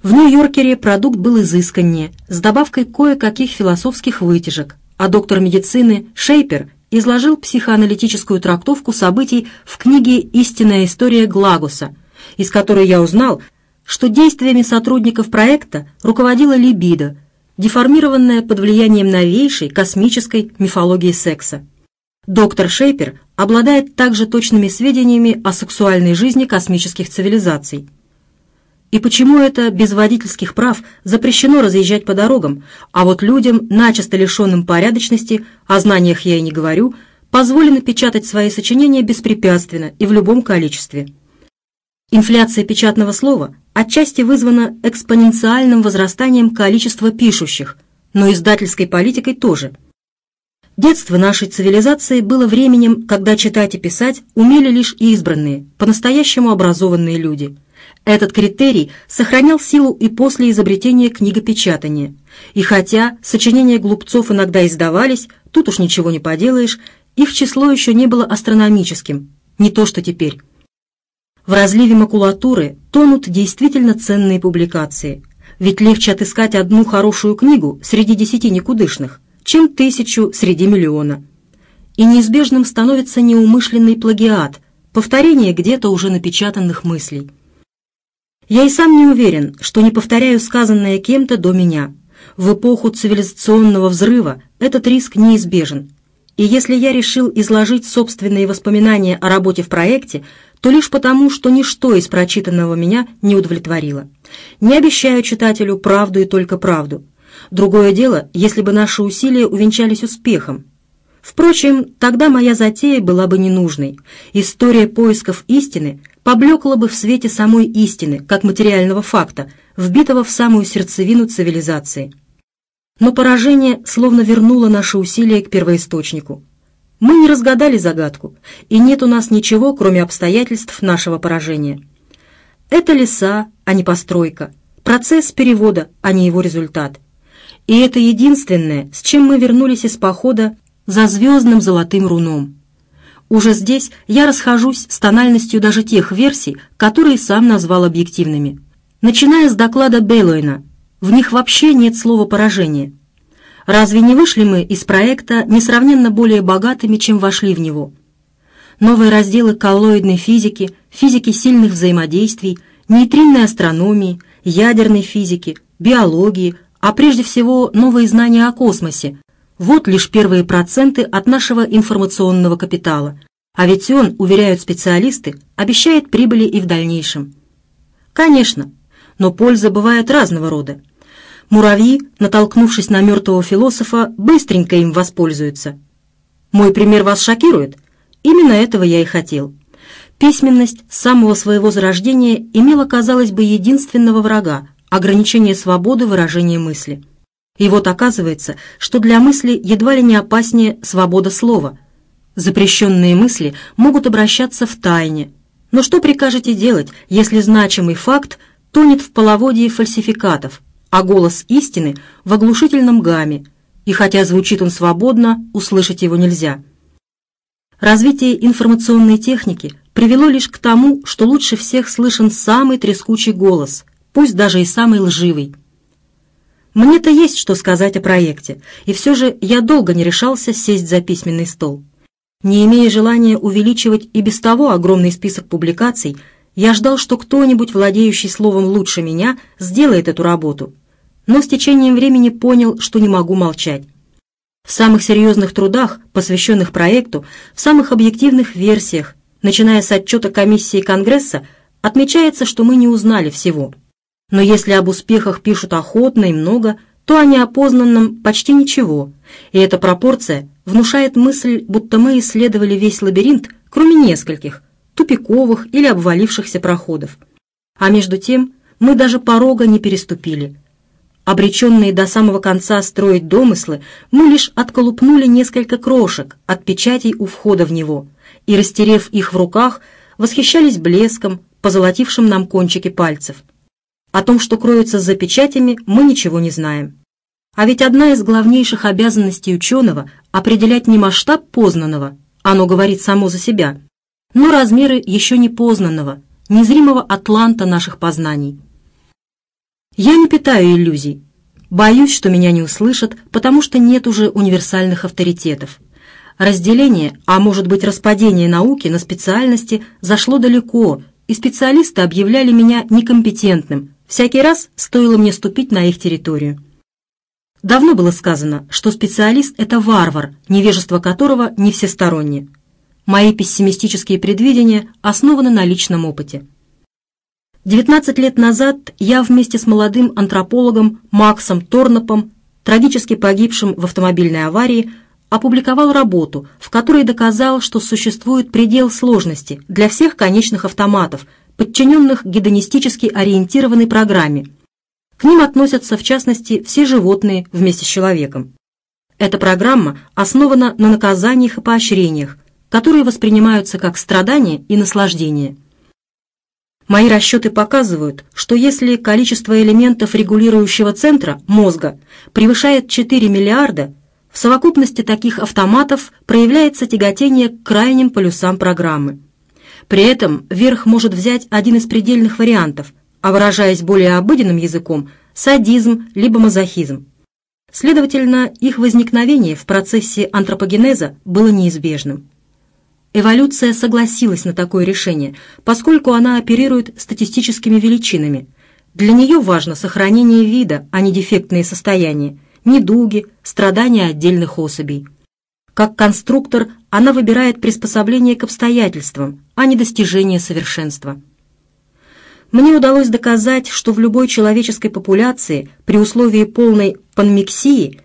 В Нью-Йоркере продукт был изысканнее, с добавкой кое-каких философских вытяжек, а доктор медицины Шейпер изложил психоаналитическую трактовку событий в книге «Истинная история Глагуса», из которой я узнал, что действиями сотрудников проекта руководила либидо, деформированная под влиянием новейшей космической мифологии секса. Доктор Шейпер обладает также точными сведениями о сексуальной жизни космических цивилизаций. И почему это без водительских прав запрещено разъезжать по дорогам, а вот людям, начисто лишенным порядочности, о знаниях я и не говорю, позволено печатать свои сочинения беспрепятственно и в любом количестве. Инфляция печатного слова отчасти вызвана экспоненциальным возрастанием количества пишущих, но издательской политикой тоже. Детство нашей цивилизации было временем, когда читать и писать умели лишь избранные, по-настоящему образованные люди. Этот критерий сохранял силу и после изобретения книгопечатания. И хотя сочинения глупцов иногда издавались, тут уж ничего не поделаешь, их число еще не было астрономическим, не то что теперь. В разливе макулатуры тонут действительно ценные публикации, ведь легче отыскать одну хорошую книгу среди десяти никудышных, чем тысячу среди миллиона. И неизбежным становится неумышленный плагиат, повторение где-то уже напечатанных мыслей. Я и сам не уверен, что не повторяю сказанное кем-то до меня. В эпоху цивилизационного взрыва этот риск неизбежен. И если я решил изложить собственные воспоминания о работе в проекте, то лишь потому, что ничто из прочитанного меня не удовлетворило. Не обещаю читателю правду и только правду. Другое дело, если бы наши усилия увенчались успехом. Впрочем, тогда моя затея была бы ненужной. История поисков истины поблекла бы в свете самой истины, как материального факта, вбитого в самую сердцевину цивилизации. Но поражение словно вернуло наши усилия к первоисточнику. Мы не разгадали загадку, и нет у нас ничего, кроме обстоятельств нашего поражения. Это леса, а не постройка, процесс перевода, а не его результат. И это единственное, с чем мы вернулись из похода за звездным золотым руном. Уже здесь я расхожусь с тональностью даже тех версий, которые сам назвал объективными. Начиная с доклада Бейлойна, в них вообще нет слова «поражение». Разве не вышли мы из проекта несравненно более богатыми, чем вошли в него? Новые разделы коллоидной физики, физики сильных взаимодействий, нейтринной астрономии, ядерной физики, биологии, а прежде всего новые знания о космосе. Вот лишь первые проценты от нашего информационного капитала. А ведь он, уверяют специалисты, обещает прибыли и в дальнейшем. Конечно, но польза бывает разного рода. Муравьи, натолкнувшись на мертвого философа, быстренько им воспользуются. Мой пример вас шокирует? Именно этого я и хотел. Письменность с самого своего зарождения имела, казалось бы, единственного врага – ограничение свободы выражения мысли. И вот оказывается, что для мысли едва ли не опаснее свобода слова. Запрещенные мысли могут обращаться в тайне. Но что прикажете делать, если значимый факт тонет в половодье фальсификатов – а голос истины в оглушительном гамме, и хотя звучит он свободно, услышать его нельзя. Развитие информационной техники привело лишь к тому, что лучше всех слышен самый трескучий голос, пусть даже и самый лживый. Мне-то есть что сказать о проекте, и все же я долго не решался сесть за письменный стол. Не имея желания увеличивать и без того огромный список публикаций, я ждал, что кто-нибудь, владеющий словом лучше меня, сделает эту работу, но с течением времени понял, что не могу молчать. В самых серьезных трудах, посвященных проекту, в самых объективных версиях, начиная с отчета комиссии Конгресса, отмечается, что мы не узнали всего. Но если об успехах пишут охотно и много, то о неопознанном почти ничего, и эта пропорция внушает мысль, будто мы исследовали весь лабиринт, кроме нескольких, тупиковых или обвалившихся проходов. А между тем мы даже порога не переступили – Обреченные до самого конца строить домыслы, мы лишь отколупнули несколько крошек от печатей у входа в него и, растерев их в руках, восхищались блеском, позолотившим нам кончики пальцев. О том, что кроется за печатями, мы ничего не знаем. А ведь одна из главнейших обязанностей ученого — определять не масштаб познанного, оно говорит само за себя, но размеры еще не познанного, незримого атланта наших познаний. Я не питаю иллюзий. Боюсь, что меня не услышат, потому что нет уже универсальных авторитетов. Разделение, а может быть распадение науки на специальности зашло далеко, и специалисты объявляли меня некомпетентным. Всякий раз стоило мне ступить на их территорию. Давно было сказано, что специалист – это варвар, невежество которого не всесторонне. Мои пессимистические предвидения основаны на личном опыте. 19 лет назад я вместе с молодым антропологом Максом Торнопом, трагически погибшим в автомобильной аварии, опубликовал работу, в которой доказал, что существует предел сложности для всех конечных автоматов, подчиненных гедонистически ориентированной программе. К ним относятся, в частности, все животные вместе с человеком. Эта программа основана на наказаниях и поощрениях, которые воспринимаются как страдания и наслаждение. Мои расчеты показывают, что если количество элементов регулирующего центра, мозга, превышает 4 миллиарда, в совокупности таких автоматов проявляется тяготение к крайним полюсам программы. При этом верх может взять один из предельных вариантов, а выражаясь более обыденным языком, садизм либо мазохизм. Следовательно, их возникновение в процессе антропогенеза было неизбежным. Эволюция согласилась на такое решение, поскольку она оперирует статистическими величинами. Для нее важно сохранение вида, а не дефектные состояния, недуги, страдания отдельных особей. Как конструктор она выбирает приспособление к обстоятельствам, а не достижение совершенства. Мне удалось доказать, что в любой человеческой популяции при условии полной панмиксии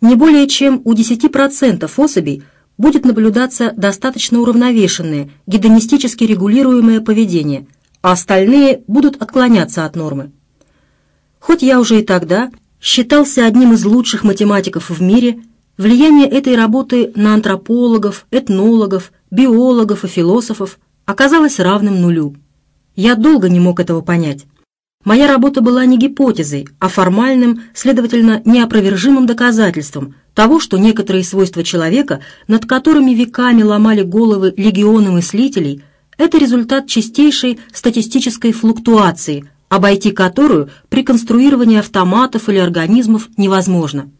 не более чем у 10% особей будет наблюдаться достаточно уравновешенное, гедонистически регулируемое поведение, а остальные будут отклоняться от нормы. Хоть я уже и тогда считался одним из лучших математиков в мире, влияние этой работы на антропологов, этнологов, биологов и философов оказалось равным нулю. Я долго не мог этого понять. Моя работа была не гипотезой, а формальным, следовательно, неопровержимым доказательством того, что некоторые свойства человека, над которыми веками ломали головы легионы мыслителей, это результат чистейшей статистической флуктуации, обойти которую при конструировании автоматов или организмов невозможно.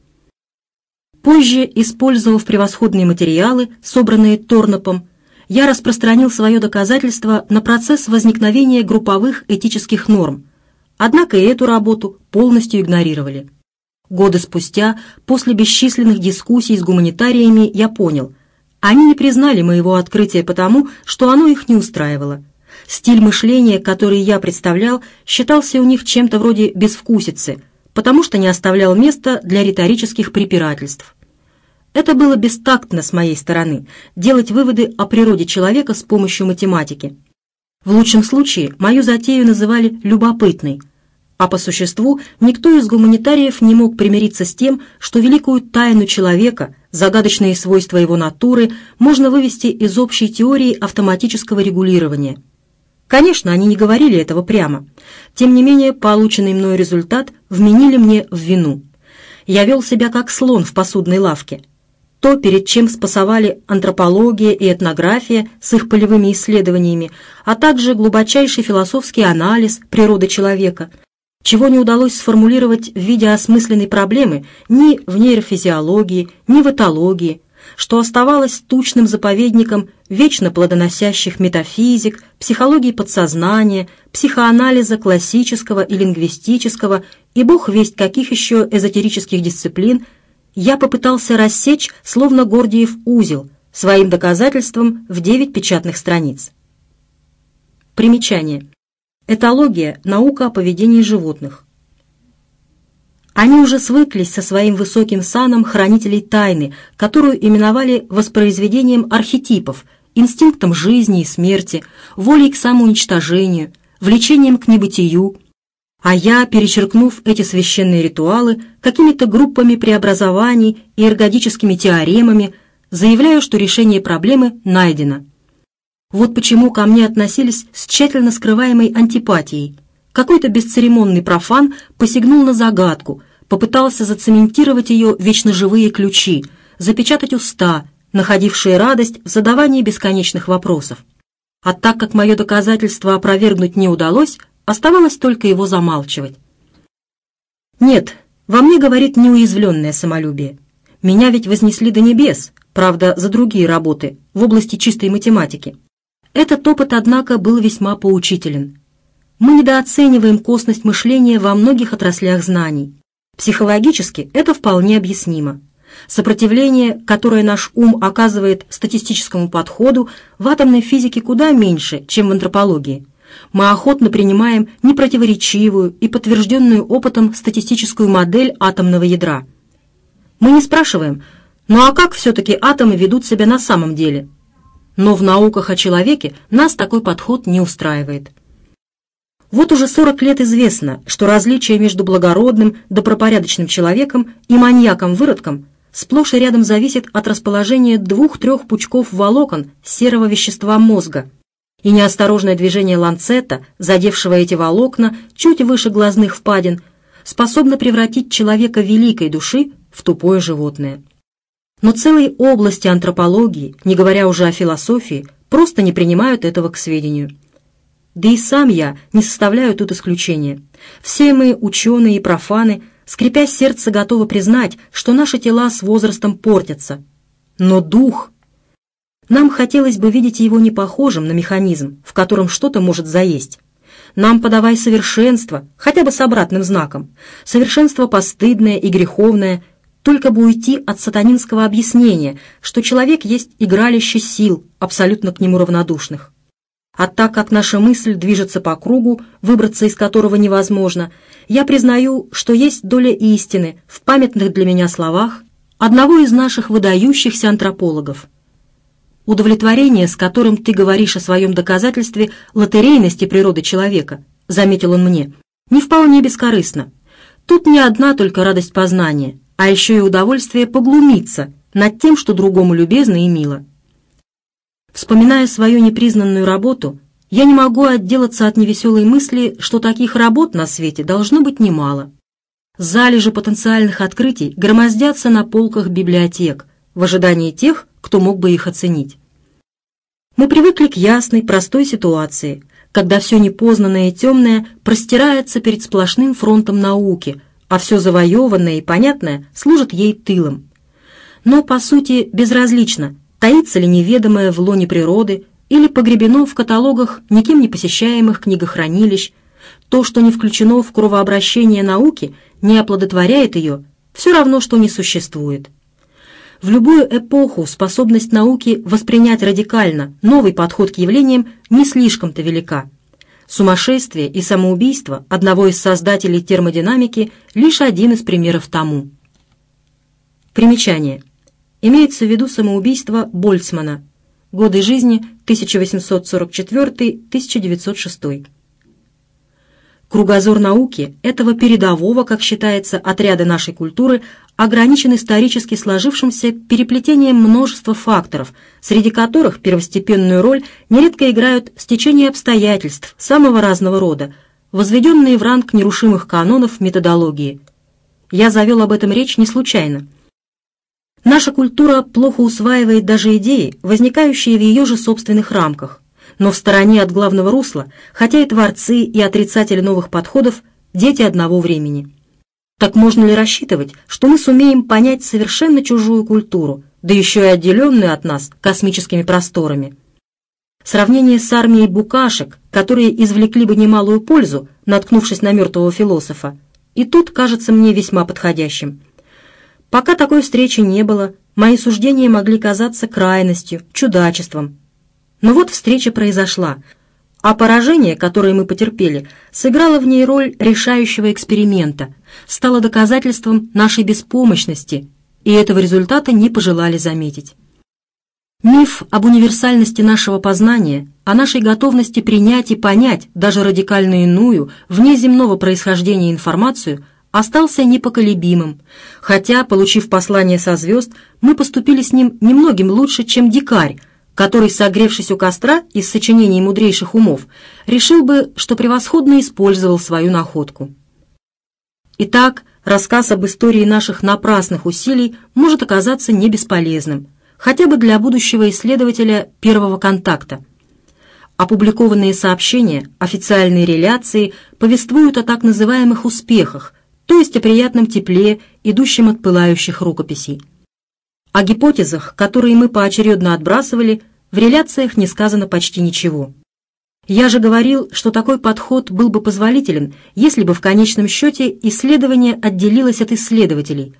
Позже, использовав превосходные материалы, собранные Торнопом, я распространил свое доказательство на процесс возникновения групповых этических норм, однако и эту работу полностью игнорировали. Годы спустя, после бесчисленных дискуссий с гуманитариями, я понял, они не признали моего открытия потому, что оно их не устраивало. Стиль мышления, который я представлял, считался у них чем-то вроде безвкусицы, потому что не оставлял места для риторических препирательств. Это было бестактно с моей стороны – делать выводы о природе человека с помощью математики. В лучшем случае мою затею называли «любопытной», а по существу никто из гуманитариев не мог примириться с тем, что великую тайну человека, загадочные свойства его натуры можно вывести из общей теории автоматического регулирования. Конечно, они не говорили этого прямо. Тем не менее, полученный мной результат вменили мне в вину. Я вел себя как слон в посудной лавке – то, перед чем спасовали антропология и этнография с их полевыми исследованиями, а также глубочайший философский анализ природы человека, чего не удалось сформулировать в виде осмысленной проблемы ни в нейрофизиологии, ни в этологии, что оставалось тучным заповедником вечно плодоносящих метафизик, психологии подсознания, психоанализа классического и лингвистического и бог весть каких еще эзотерических дисциплин – я попытался рассечь, словно Гордиев узел, своим доказательством в девять печатных страниц. Примечание. Этология – наука о поведении животных. Они уже свыклись со своим высоким саном хранителей тайны, которую именовали воспроизведением архетипов, инстинктом жизни и смерти, волей к самоуничтожению, влечением к небытию, а я, перечеркнув эти священные ритуалы какими-то группами преобразований и эргодическими теоремами, заявляю, что решение проблемы найдено. Вот почему ко мне относились с тщательно скрываемой антипатией. Какой-то бесцеремонный профан посягнул на загадку, попытался зацементировать ее вечно живые ключи, запечатать уста, находившие радость в задавании бесконечных вопросов. А так как мое доказательство опровергнуть не удалось, Оставалось только его замалчивать. Нет, во мне говорит неуязвленное самолюбие. Меня ведь вознесли до небес, правда, за другие работы, в области чистой математики. Этот опыт, однако, был весьма поучителен. Мы недооцениваем косность мышления во многих отраслях знаний. Психологически это вполне объяснимо. Сопротивление, которое наш ум оказывает статистическому подходу, в атомной физике куда меньше, чем в антропологии мы охотно принимаем непротиворечивую и подтвержденную опытом статистическую модель атомного ядра. Мы не спрашиваем, ну а как все-таки атомы ведут себя на самом деле? Но в науках о человеке нас такой подход не устраивает. Вот уже 40 лет известно, что различие между благородным, добропорядочным человеком и маньяком-выродком сплошь и рядом зависит от расположения двух-трех пучков волокон серого вещества мозга – и неосторожное движение ланцета, задевшего эти волокна чуть выше глазных впадин, способно превратить человека великой души в тупое животное. Но целые области антропологии, не говоря уже о философии, просто не принимают этого к сведению. Да и сам я не составляю тут исключения. Все мы, ученые и профаны, скрипя сердце, готовы признать, что наши тела с возрастом портятся. Но дух нам хотелось бы видеть его не похожим на механизм, в котором что-то может заесть. Нам подавай совершенство, хотя бы с обратным знаком. Совершенство постыдное и греховное, только бы уйти от сатанинского объяснения, что человек есть игралище сил, абсолютно к нему равнодушных. А так как наша мысль движется по кругу, выбраться из которого невозможно, я признаю, что есть доля истины в памятных для меня словах одного из наших выдающихся антропологов. «Удовлетворение, с которым ты говоришь о своем доказательстве лотерейности природы человека», — заметил он мне, — «не вполне бескорыстно. Тут не одна только радость познания, а еще и удовольствие поглумиться над тем, что другому любезно и мило». Вспоминая свою непризнанную работу, я не могу отделаться от невеселой мысли, что таких работ на свете должно быть немало. Залежи потенциальных открытий громоздятся на полках библиотек в ожидании тех, кто мог бы их оценить. Мы привыкли к ясной, простой ситуации, когда все непознанное и темное простирается перед сплошным фронтом науки, а все завоеванное и понятное служит ей тылом. Но, по сути, безразлично, таится ли неведомое в лоне природы или погребено в каталогах никем не посещаемых книгохранилищ, то, что не включено в кровообращение науки, не оплодотворяет ее, все равно, что не существует. В любую эпоху способность науки воспринять радикально новый подход к явлениям не слишком-то велика. Сумасшествие и самоубийство одного из создателей термодинамики лишь один из примеров тому. Примечание – Имеется в виду самоубийство Больцмана. Годы жизни 1844-1906. Кругозор науки этого передового, как считается, отряда нашей культуры ограничен исторически сложившимся переплетением множества факторов, среди которых первостепенную роль нередко играют стечение обстоятельств самого разного рода, возведенные в ранг нерушимых канонов методологии. Я завел об этом речь не случайно. Наша культура плохо усваивает даже идеи, возникающие в ее же собственных рамках. Но в стороне от главного русла, хотя и творцы, и отрицатели новых подходов, дети одного времени. Так можно ли рассчитывать, что мы сумеем понять совершенно чужую культуру, да еще и отделенную от нас космическими просторами? Сравнение с армией букашек, которые извлекли бы немалую пользу, наткнувшись на мертвого философа, и тут кажется мне весьма подходящим – Пока такой встречи не было, мои суждения могли казаться крайностью, чудачеством. Но вот встреча произошла, а поражение, которое мы потерпели, сыграло в ней роль решающего эксперимента, стало доказательством нашей беспомощности, и этого результата не пожелали заметить. Миф об универсальности нашего познания, о нашей готовности принять и понять даже радикально иную, внеземного происхождения информацию – остался непоколебимым, хотя, получив послание со звезд, мы поступили с ним немногим лучше, чем дикарь, который, согревшись у костра из сочинений мудрейших умов, решил бы, что превосходно использовал свою находку. Итак, рассказ об истории наших напрасных усилий может оказаться не бесполезным, хотя бы для будущего исследователя первого контакта. Опубликованные сообщения, официальные реляции повествуют о так называемых успехах, то есть о приятном тепле, идущем от пылающих рукописей. О гипотезах, которые мы поочередно отбрасывали, в реляциях не сказано почти ничего. Я же говорил, что такой подход был бы позволителен, если бы в конечном счете исследование отделилось от исследователей.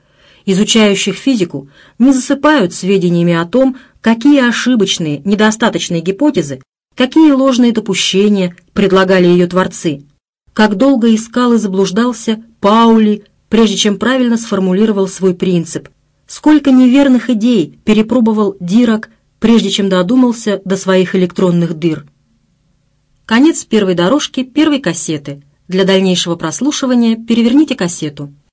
Изучающих физику не засыпают сведениями о том, какие ошибочные, недостаточные гипотезы, какие ложные допущения предлагали ее творцы, как долго искал и заблуждался Паули, прежде чем правильно сформулировал свой принцип, сколько неверных идей перепробовал Дирак, прежде чем додумался до своих электронных дыр. Конец первой дорожки первой кассеты. Для дальнейшего прослушивания переверните кассету.